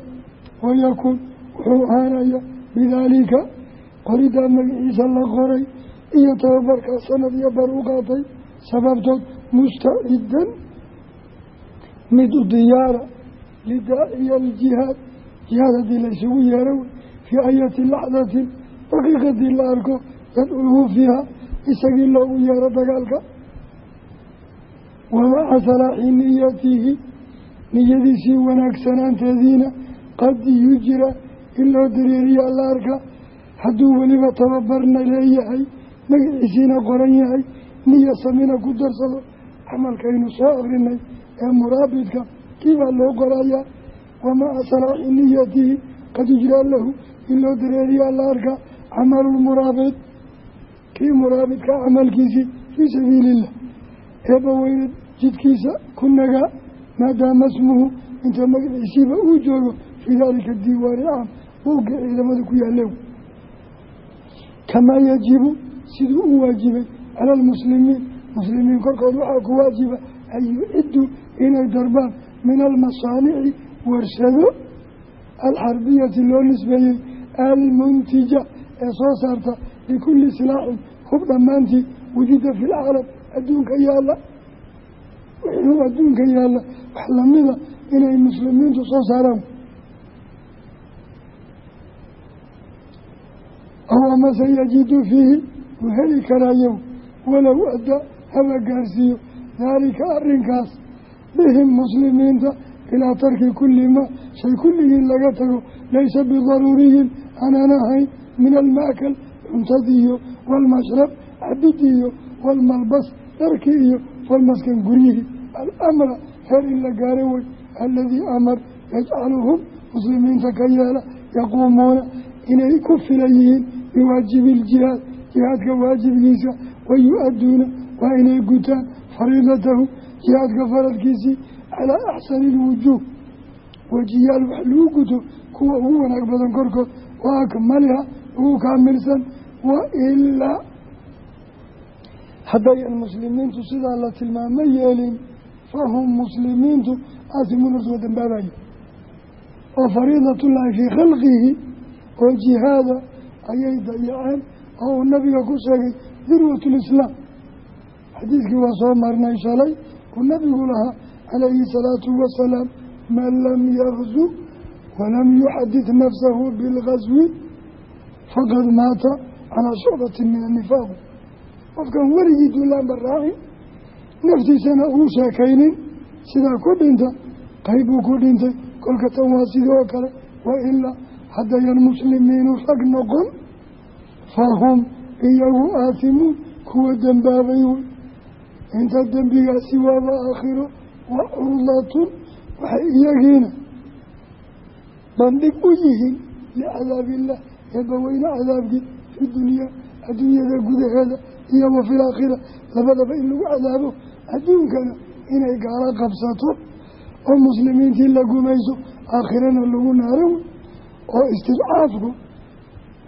wayakuun wuxuu ahaanaya bidaalika. Qoridaa magaciisa la qoray iyo tababarkaa sanad iyo bar u qaatay sababtood mustacidan mid u diyaara lidaaciya aljihaad jihaad haddii laysugu yeero fii ayati laxdatin daqiiqadii la arko yadcuuhu fiiha isagii loogu yeero dagaalka. Wamaca salaaxi niyadiisii wanaagsanaanteediina qad yujra in loo dareeriyaa la arka. Hadduu weliba tababarna leeyahay magaciisiina qoran yahay niya samina ku darsado camalkaynu soo akrinay ee muraabidka kiibaa loo qorayaa wamaca salaaxi niyatihi qad ijraa lahu in loo dareeriyaa la arka camalulmuraabid kii muraabidka camalkiisii fii sabiilillah. Eebba weyne jidkiisa ku nagaa maadaama smuhu inta magaciisiiba uu joogo fii daalika diiwaani caam buugga ciidamada ku yaallew kamaa yajibu siduu u waajibay cala almuslimiin muslimiin korkood waxaa ku waajiba an yuciduu inay darbaan min almasaanici warshado alxarbiyati loo nisbeeyey almuntija ee soo saarta likulli silaaxin hub dhammaantii wujida fi lcaalam adduunka yaalla wixii adduunka yaalla wax lamida inay muslimiintu soo saaraan. Aw amase yajidu fiihi wuu heli karaayow walow adda haba gaarsiiyo. Daalika arrinkaas bihim muslimiinta ilaa tarki kulli ma shay kulligii laga tago laysa bidaruuriyin aanan ahayn min almaakal cuntadii iyo waalmashrab cabidii iyo waalmalbas dharkii iyo walmaskan guryihii alamra heer in la gaaro wey aladii amar yajcaluhum muslimiinta ka yeela yaquumuuna inay ku filan yihiin biwaajibi iljihaad jihaadka waajibkiisa wayu-aduuna waa inay gutaan fariidatahu jihaadka faradkiisii calaa axsani ilwujuuh wejiyaal wax lagu guto kuwa ugu wanaag badan korkood wa akmaliha ugu kaamilsan wa ilaa haddayan muslimiintu sidaa la tilmaamo yeelin fahum muslimiintu aasimuun horta waa dambaabayo oo fariidatullaahi fii khalqihi oo jihaada ayay dayaceen oo uu nabiga ku sheegay dirwatulislaam xadiidkii waa soo marnay shalay uu nabigu lahaa calayhi salaatu wasalaam man lam yakzu walam yuxadid nafsahu bilgaswi faqad maata calaa shucbatin min annifaaq qofkan weligii duulaanba raacin naftiisana uu sheekaynin. Sidaa ku dhinta qayb buu ku dhintay. Kolka tan waa sidii oo kale wa ilaa haddayan muslimiinu rag noqon. Fahum iyagu aatimuun kuwa dembaabay wey. Inta dembigaasi waaba aakhiro wa curdatun waxay iyagiina bandhig u yihiin licadaabiillah eebbaweyne cadaabkii fi dunyaa adduunyada gudaheeda iyo wa fi laakhira labadaba in lagu cadaabo adduunkana inay gaalo qabsato oo muslimiintii la gumayso aakhirana lagu naaro oo istidcaafku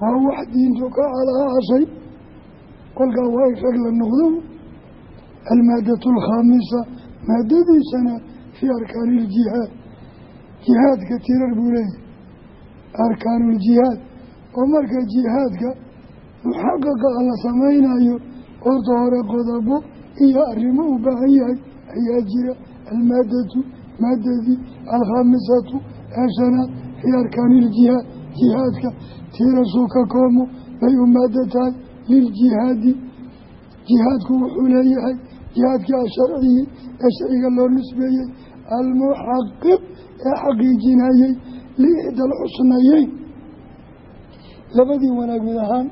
waa wax diintu ka calaacashay kolkaa waa in rag la noqdo. Almaadatu alkhaamisa maadadiisana fii arkaani iljihaad jihaadka tirar buu leeyahay. Arkaanuuljihaad oo marka jihaadka muxaqaqa a la samaynayo horta hore qodobo iyo arrimo u baahan yahay ayaa jira. Almaadatu maadadii alkhaamisatu ee shanaad fii arkaani iljihaad jihaadka tiirasuu ka koomo bay u maado tahay liljihaadi jihaadku wuxuu leeyahay jihaadkii asharciyi ee sharciga loo nisbeeyey almuxaqiq ee xaqiijinayey liixda alxusnayeyn labadii wanaag mid ahaan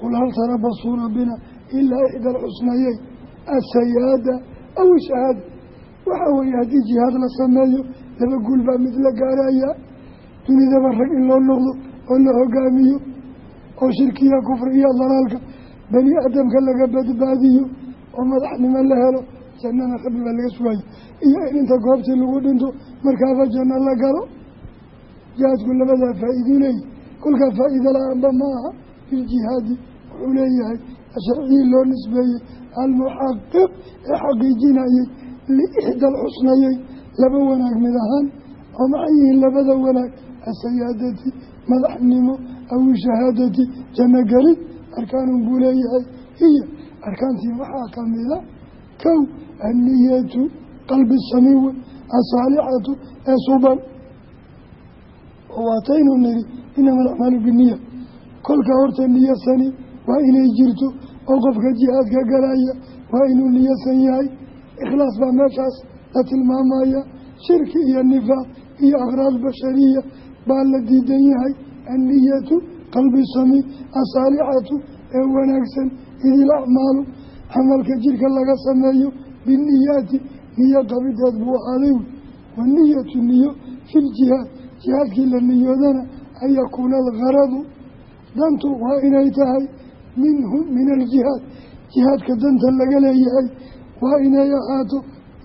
qul hal tarabasuuna bina ilaa ixda alxusnayeyn asayaada aw shahaada waxaa weeye haddii jihaad la sameeyo laba guul baa mid la gaarayaa dunidaba rag in loo noqdo oo la hogaamiyo oo shirkiya kufri iyo dalaalka bani aadamka laga badbaadiyo oo madaxnimo la helo jannana rabbi baa laga sugaya iyo in inta goobtii lagu dhinto markaaba janno la galo jihaadku labadaa faa-iiduu leeyahy kolkaa faa-iida la'aanba biljihaadi wuxuu leeyahay sharciyii loo nisbeeyey almuxaqiq ee xaqiijinayey liixda alxusnayey laba wanaag mid ahaan oo maxay yihiin labada wanaag asayaadati madaxnimo aw shahaadati janno gelid arkaanun buu leeyahay hiya arkaantii waxaa kamida kow anniyatu qalbi samiiwe asaalixatu ee suban waataynu niri inama alacmaalu biniya kolka horta niyasani waa inay jirto oo qofka jihaadka galaya waa inuu niyasan yahay. Ikhlaas baa meeshaas la tilmaamaya. Shirki iyo nifaaq iyo akhraad bashariya baa la diidan yahay. Anniyatu qalbi sami asaalixatu ee wanaagsan idil acmaalu camalka jirka laga sameeyo biniyaati niyo qabideed buu ahaaday wey waniyatu niyo fi ljihaad jihaadkii la niyoodana an yakuuna dantu waa inay tahay minhu min aljihaad jihaadka danta laga leeyahay waa inay ahaato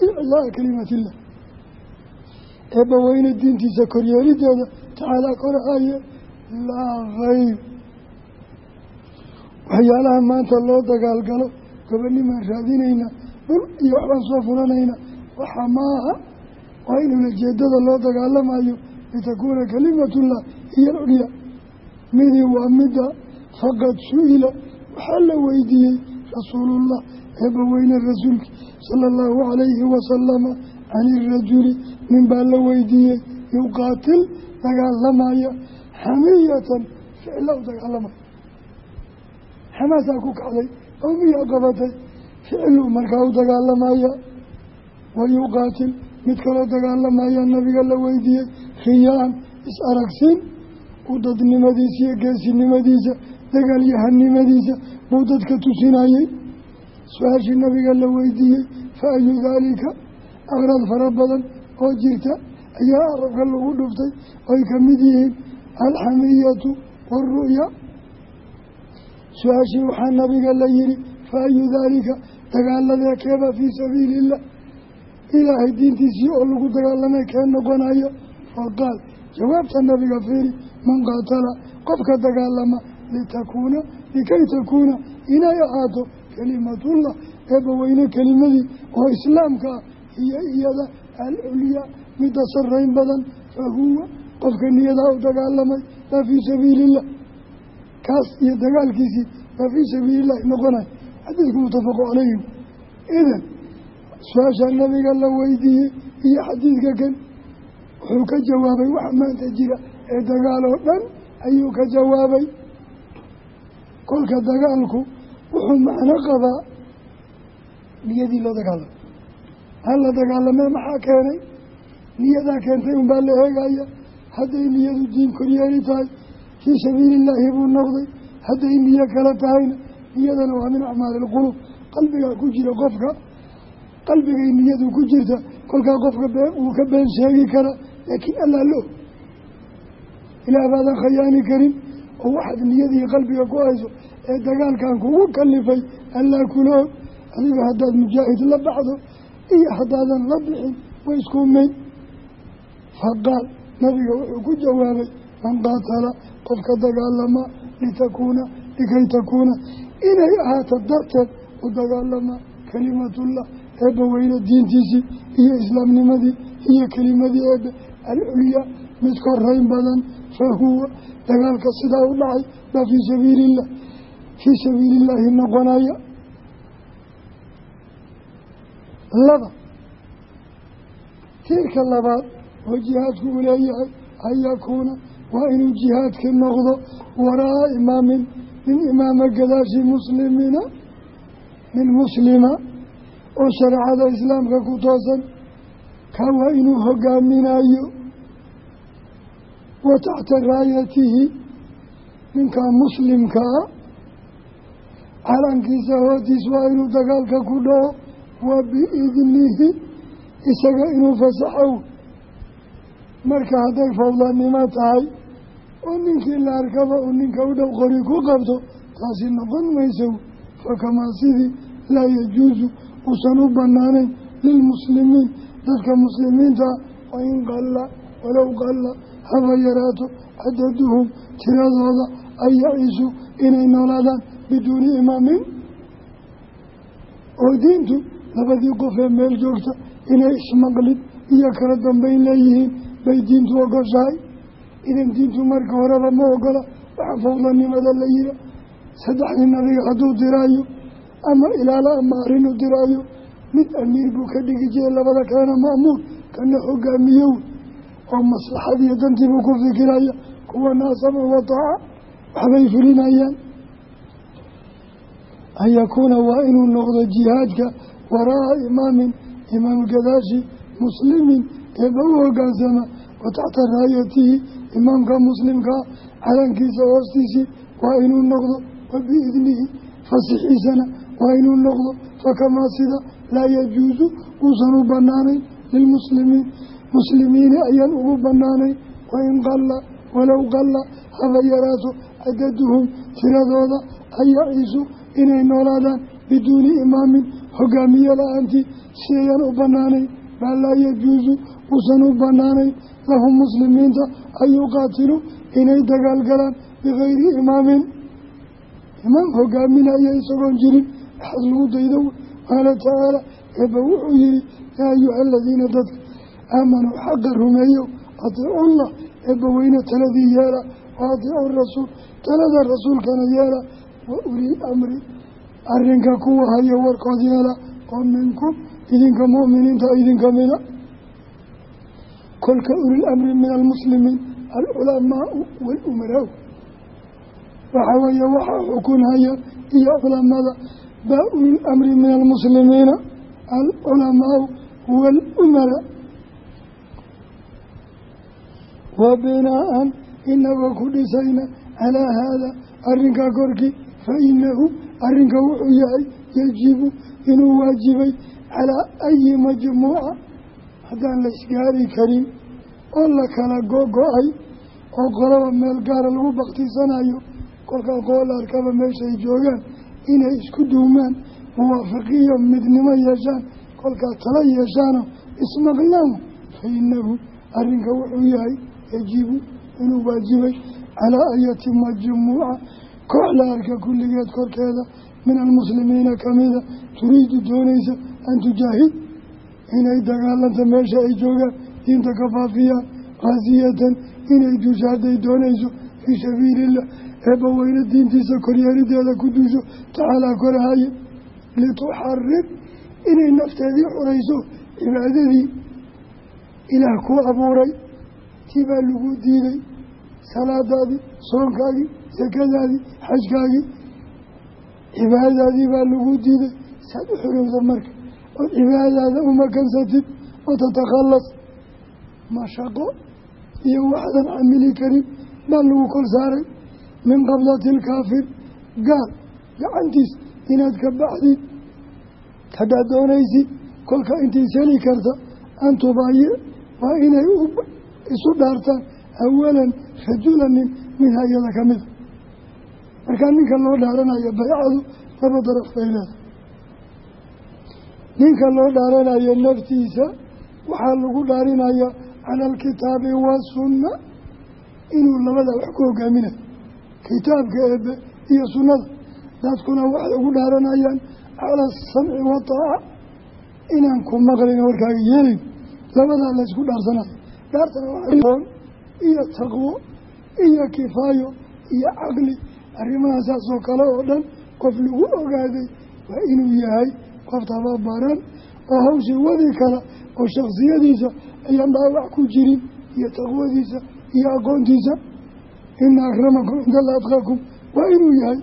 iclaa kalimatillah eebbaweyne diintiisa koryeelideeda tacaalaa korahaye laa hayr waxyaalaha maanta loo dagaalgalo gobonimaan raadinayna dhul iyo waxbaan soo fulanayna waxa maaha waa in ulajeedada loo dagaalamayo litakuuna kalimatullah iyo alculyaa midii waa midda faqad su'ila waxaa la weydiiyey rasuulullah eebbaweyne rasuulki sala allahu calayhi wasalama can irajuli nin baa la weydiiyey yuqaatil dagaalamaya xamiyatan ficla u dagaalamaya xamaasaa ku kacday oo miyaa qabatay ficlu markaa u dagaalamaya wayuqaatil mid kaloo dagaalamaya nabiga la weydiiyey khiyaan is-aragsiin u dadnimadiisa iyo geesinimadiisa dagaalyahanimadiisa buu dadka tusinayey su'aashii nabiga la weydiiyey fa ayu daalika aqraad fara badan oo jirta. Ayaa arabka lagu dhuftay oy ka mid yihiin alxamiyatu waaru'ya su'aashii waxaa nabiga la yihi fa ayu daalika dagaaladee keeba fii sabiili illah ilaahay diintiisii oo lagu dagaalamay kee noqonayo? Faqaal jawaabta nabiga fiiri man qaatala qofka dagaalama litakuuna likay takuuna inay ahaato kelimatullah eebbaweyne kelimadii oo islaamka ah iyo iyada alculyaa midda sarayn badan fa huwa qofka niyadaa u dagaalamay baa fii sabiili illah kaas iyo dagaalkiisii baa fii sabiili illahi noqonay xadiidku mutafaqu calayhim idan su'aasha nabiga la weydiiyey iyo xadiidka kan wuxuu ka jawaabay waxa maanta jira ee dagaal oo dhan ayuu ka jawaabay. Kolka dagaalku wuxuu macno qabaa niyadii loo dagaalamo. Hal la dagaalamee maxaa keenay? Niyadaa keentay unbaa la eegaya. Hadday niyadu diin koryeeli tahay fii sabiilillaahi buu noqday. Hadday niyo kale tahayna niyadana waa min acmaali ilquluub qalbigaa ku jira qofka qalbigay niyadu ku jirta kolkaa qofka uu ka been sheegi kara laakiin allaa la og ilaah baadan khayaani karin oo waxaad niyadii qalbiga ku hayso ee dagaalkan kugu kalifay allaa kula og adiga haddaad mujaahid la baxdo iyo haddaadan la bixin way isku mid. Faqaal nabiga wuxuu ku jawaabay man qaatala qofka dagaalama litakuuna likay takuuna. Inay ahaato darteed u dagaalama kalimatullah eebba weyne diintiisii iyo islaamnimadii iyo kelimadii eebbe. Alculyaa mid korayn badan fa huwa dagaalka sidaa u dhacay baa fii sabiili illah fii sabiili illaahi noqonaya laba tiirka labaad oo jihaadku uu leeyahay an yakuuna waa inuu jihaadka noqdo waraa imaamin min imaama gadaashi muslimiina min muslima oo shareecada islaamka ku toosan ka waa inuu hogaaminayo wa taxta raayatihi ninkaa muslimkaa calankiisa hootiis waa inuu dagaalka ku dhaco wa biidnihi isaga inuu fasaxow marka hadday fawdanimo tahay oo ninkii la arkaba uu ninka u dhow qori ku qabto taasi noqon mayso fakamaa sidii laa yajuusu uusan u banaanayn lilmuslimiin dadka muslimiinta wain qalla walow qalla haba yaraato cadaduhum tiradooda an yaciisu inay noolaadaan biduuni imaamin. Oo diintu labadii qof ee meel joogta inay ismaqlin iyo kala dambeyn leeyihiin bay diintu ogoshahay idan diintu marka horeba ma ogola waxa fawdanimada la yira saddex nin adiga hadduu diraayo ama ilaala ama arrin u diraayo mid amiir buu ka dhigi jiray labada kalena ma'muur kana hogaamiyow oo maslaxadiiyo dantiibuu ku fikiraya kuwana asama wa taaca waxbay fulinayaan an yakuuna waa inuu noqdo jihaadka waraa'a imaamin imaam gadaashi muslimin eeba u hogaansama wa taxta raayatihi imaamka muslimkaa calankiisa hoostiisii waa inuu noqdo wa biidnihi fasixiisana waa inuu noqdo fakamaa sida laa yajuusu uusan u banaanayn lilmuslimiin muslimiina ayaan ugu banaanayn wain qalla walow qalla haba yaraato cadaduhum tiradooda an yaciisu inay noolaadaan biduuni imaamin hogaamiye la'aantii si ayaan u banaanayn baa laa yajuusu uusan u banaanayn lahum muslimiinta an yuqaatiluu inay dagaalgalaan bikayri imaamin. Imaam hogaaminaya isagoon jirin. Axad lagu daydo qaala tacaala eebba wuxuu yihi yaa aamanuu xaqa rumeeyow atiicullah eebba weyne taladii yeela wa atiicu rasuul talada rasuulkana yeela wa ulil amri arrinka kuwa hayo warkood yeela oo minkum idinka mu'miniinta idinka mida kolka ulil amri min almuslimiin alculamaau waalumaraa waxaa weeye waxaa xukunhaya iyo culamada baa ulil amri min almuslimiina alculamaau waalumaraa wa binaa-an inagoo ku dhisayna calaa haada arrinkaa korkii fa inahu arrinka wuxuu yahay yajibu inuu waajibay calaa ayi majmuuca. Haddaan la isgaari karin oo la kala go-go-ay oo qolaba meel gaara lagu baktiisanayo kolkaa qool arkaba meeshay joogaan inay isku duumaan muwaafaqiyo midnimo yeeshaan kolkaa tala yeeshaano ismaqlaan fa inahu arrinka wuxuu yahay yajibu inuu waajibay calaa an yatima jumuuca koox la arka kulligeed korkeeda min almuslimiina kamida turiidu doonaysa an tujaahid inay dagaalanta meesha ay joogaan diinta ka faafiyaan kaasiyatan inay duusho hadday doonayso fii sabiiliillah eebba weyne diintiisa koryeerideeda ku duusho tacaalaa korahaye lituxarir inay nafteedii xurayso cibaadadii ilaah kuu abuuray tii baa lagu diiday salaadaadii soonkaagii sakadaadii xajkaagii. Cibaadadaadii baa lagu diiday. Saad u xorowda marka. Ood cibaadadaada umakansatid oo tatakhalas mashaqo iyo waxdan camili karin baa lagu kol saaray. Min qablati ilkaafir gaal gacantiis inaad ka baxdid haddaad doonaysid kolka intiis heli karta. An tubaayic waa inay isu dhaartaan awalan rajulanin minha iyada ka mida markaa ninka loo dhaaranayo baycadu laba daraf bay leedahay ninka loo dhaaranayo naftiisa waxaa lagu dhaarinayaa cala alkitaabi waasunna inuu labada wax ku hogaaminayo kitaabka eebe iyo sunnada dadkuna waxay ugu dhaaranayaan cala asamci wataaca inaan ku maqlayn warkaaga yeelayn labadaa laysku dhaarsanayo dhaartana waxaoon iyo taqwo iyo kifaayo iyo caqli. Arrimaha saasoo kale oo dhan qof lagu ogaaday waa inuu yahay qof tababaran oo hawshii wadi kara oo shaksiyadiisa ayaan dhaawac ku jirin iyo taqwadiisa iyo aqoontiisa. Ina akramakum cinda alla adqaakum waa inuu yahay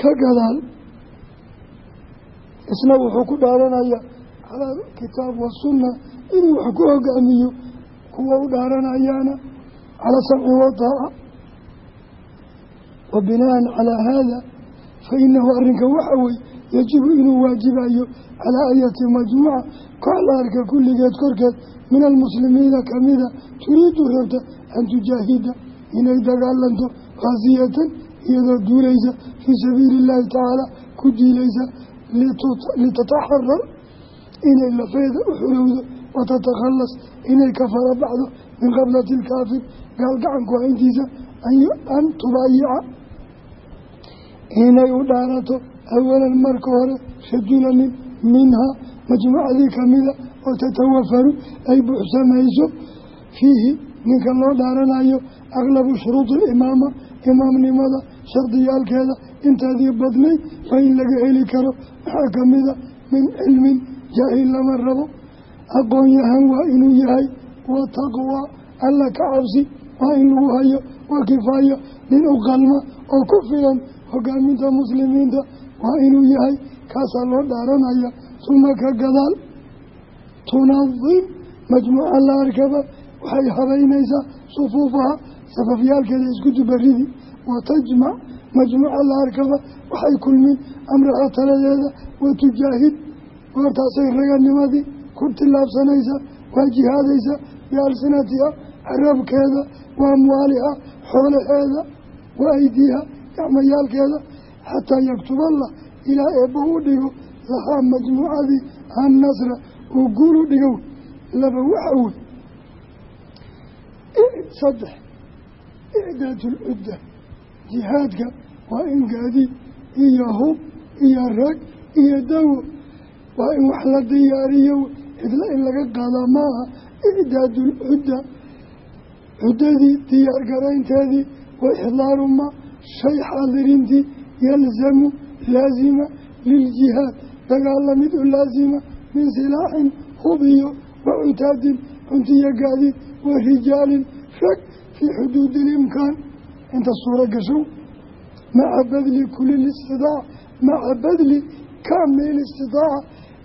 ka gadaal. Isna wuxuu ku dhaaranayaa calaa kitaab wasunna inuu wax ku hogaamiyo kuwa u dhaaranayaana cala samci wataaca wa binaan calaa haada fa inahu arrinka waxa weye yajibu inuu waajibayo calaa ayati majmuuca. Koox kulligeed korkeed min almuslimiina kamida turiidu rabta an tujaahida inay dagaalanto khaasiyatan iyadoo duulaysa fii sabiili illaahi tacaala ku diilaysa litataxarar inay lafeeda u xurowdo watatakhalas inay ka fara baxdo min qablati ilkaafir gaal gacanku hayntiisa an tubaayica inay u dhaarato awalan marka hore rajulanin minhaa majmuucadii kamida oo tatawafaru ay buuxsamayso fiihi ninka loo dhaaranayo aglabu shuruudi alimaama imaamnimada shardiyaalkeeda inteedii badnay waa in laga heli karo maxaa kamida min cilmin jaahil lama rabo aqoon-yahan waa inuu yahay wa taqwa alla ka cabsi waa in lagu hayo waa kifaaya nin u qalma oo ku filan. Hogaaminta muslimiinta waa inuu yahay kaasaa loo dhaaranaya suma ka gadaal. Tunadim majmuuca la arkaba waxay habeynaysaa sufuufaha safafyaalkeeda isku dubaridi. Wa tajmac majmuuca la waxay kulmin amraha taladeeda wa tujaahid goortaasay raganimadii ku tillaabsanaysa waa jihaadaysa bialsinatiha carabkeeda wa amwaaliha xoolaheeda wa aydiiha gacmayaalkeeda. Xataa yaktuballah ilaa eebba u dhigo lahaa majmuucadii annasra uu guul u dhigo. Laba waxa wey saddex icdaadulcudda jihaadka waa in gaadiid iyo hub iyo rag iyo dawo. Waa in wax la diyaariyo cidla in laga qaadaa maaha icdaadulcudda cuddadii diyaar garaynteedii wa shay xaadirintii yalzamu laasima liljihaad. Dagaalamid u laasima min silaaxin hubiyo wa cutaadin cuntiyo gaadiid wa rijaalin rag fii xuduudi ilimkaan inta suuro gashow maca badli kuli listidaaca maca badli kaamil istidaaca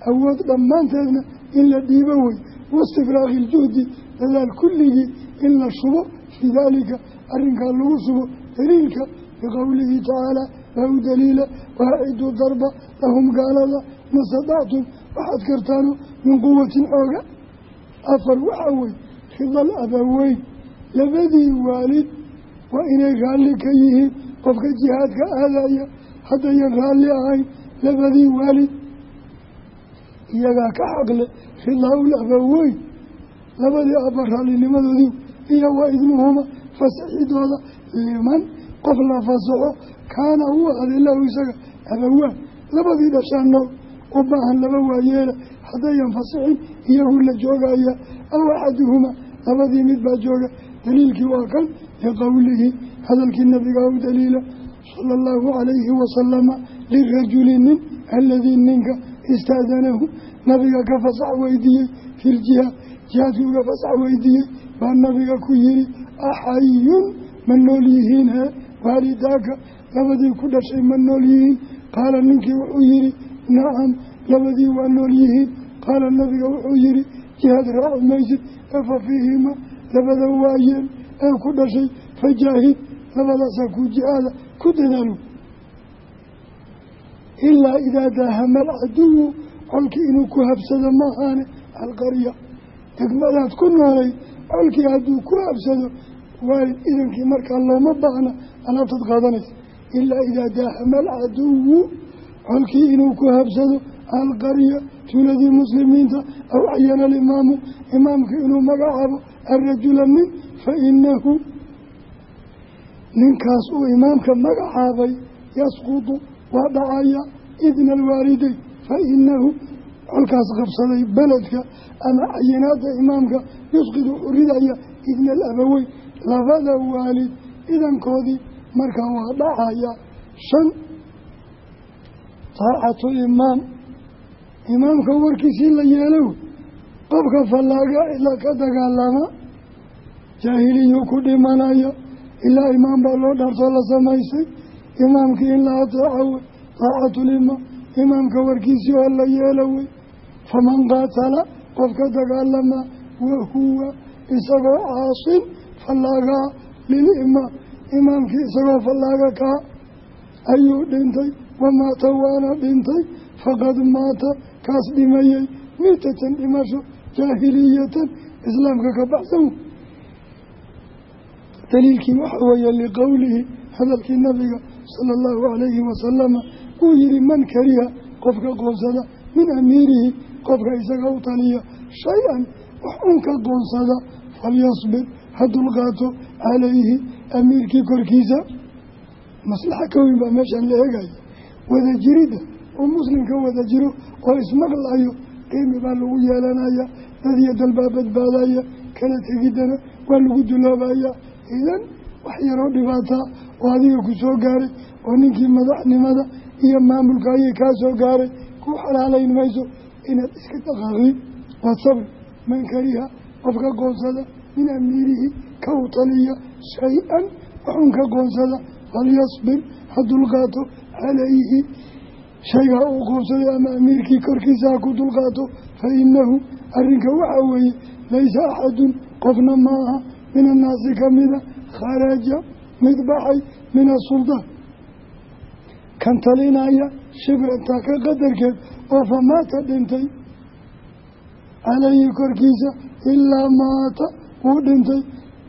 awood dhammaanteedna in la dhiibo wey waistifraaqi iljuhdi dadaal kulligii in la shubo fii daalika arrinkaa lagu sugo daliilka biqowlihi tacaala baa u daliila waaciduu darba lahum gaalada mastatactum waxaad kartaano min quwatin xooga afar waxaa wey ridal abaweyn labadii waalid waa inay raalli ka yihiin qofka jihaadka aadaya haddayan raalli ahayn labadii waalid iyagaa ka xaqle ridaa-ul abaweyn labadii abba raallinimadoodii iyo wa idnuhuma fasaxidooda liman qof la fasaxo kaana uu ahday lahu isaga abawaan labadii dhashaan nool u baahan laba waayeela haddayan fasixin iyahu la joogaya aw axaduhuma labadii mid baa jooga. Daliilkii waa kan liqowlihi hadalkii nabiga u daliila sala allahu calayhi wasalama lirajuli nin aladii ninka istaadanahu nabiga ka fasax weydiiyey filjihaad jihaadkii uga fasax weydiiyey baa nabiga ku yihi axayun ma nool yihiin hee waalidaaka labadii ku dhashay ma nool yihiin? Qaala ninkii wuxuu yihi nacam labadii waa nool yihiin. Qaala nabiga wuxuu yihi jihaad raaci maysid ee fa fiihima labada waayeel ee ku dhashay fajaahid labadaasaa ku ku dadaalo ilaa idaa daahama alcaduwu colkii inuu ku habsado maahaane alqarya degmadaad ku noolay colkii hadduu ku habsado waalid idankii markaa looma baahna alaabtaad qaadanaysa ilaa idaa daahama alcaduwu colkii inuu ku habsado alqarya tuuladii muslimiinta aw cayana alimaamu imaamkii inuu magacaabo arajula nin fa inahu ninkaas uu imaamka magacaabay yasqutu waa dhacaya idna alwaalideyn fa inahu colkaas qabsaday beledka ama cayinaada imaamka yusqid wuxuu ridaya idna alabaweyn labada waalid idankoodii markaa waa dhacaya shan taacatulimaam imaamka warkiisii la yeelow qofka fallaaga ila ka dagaalama jaahiliyuu ku dhimanaya ilaa imaam baa loo dhaartoo la samaysay imaamkii in la ateeco wey taacatulimaam imaamka warkiisii oo la yeelo wey faman qaatala qofka dagaalama wahuwa isagoo caasin fallaagaa lilimaam imaamkii isagoo fallaaga kaa ayuu dhintay. Wamaata waana dhintay. Faqad maata kaas dhimayey. Mitatan dhimasho jaahiliyatan islaamka ka baxsan daliilkii waxa weeye liqowlihi hadalkii nabiga sala allahu calayhi wasalama uu yihi man kariha qofka qoonsada min amiirihi qofka isaga u taliya shay-an wax un ka qoonsada falyasbir ha dulqaato calayhi amiirkii korkiisa. Maslaxa ka weyn baa meeshaan la eegaya wada jiridda oo muslimka wada jiro oo ismaqlayo qiimi baa lagu yeelanaya dad iyo dalbaa badbaadaya kala tegiddana waa lagu duloobaya. Idan wax yaroo dhibaataa oo adiga ku soo gaaray oo ninkii madaxnimada iyo maamulka ayay kaa soo gaaray. Ku xalaalayn mayso inaad iska dhaqaaqin waa sabri man kariha qofka qoonsada min amiirihi ka u taliya shay-an waxun ka qoonsada falyasbir ha dulqaato calayhi. Shaygaa uu qoonsaday ama amiirkii korkiisa ha ku dulqaato fa inahu arrinka waxaa weeye laysa axadun qofna maaha min annaasi kamida kharaja mid baxay min asuldaan kan talinaya shibrata ka qadarkeed oo fa maata dhintay. Calayhi korkiisa ilaa maata wuu dhintay.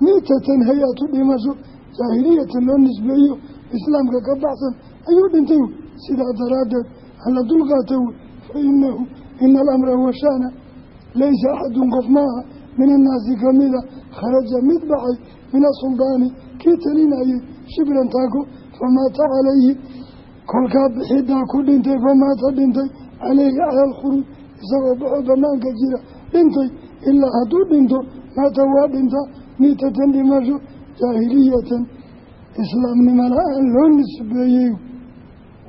Miitatan hay'atu dhimasho jaahiliyatan loo nisbeeyo islaamka ka baxsan ayuu dhintay. Sidaa daraaddeed hala dulqaata wey fa inahu ina alamra washana laysa axadun qof maaha min kamida kharaja mid baxay min asuldaani kii talinayay shibran taako famaata calayhi kolkaa bixidaa ku dhintay famaata dhintay caleyhi cala alkhuruuj isagoo baxo banaanka jira dhintay ilaa hadduu dhinto maata waa dhinta miitatan dhimasho jaahiliyatan islaamnimo la'aan loo nisbeeyey.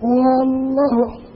Wallaahu aclam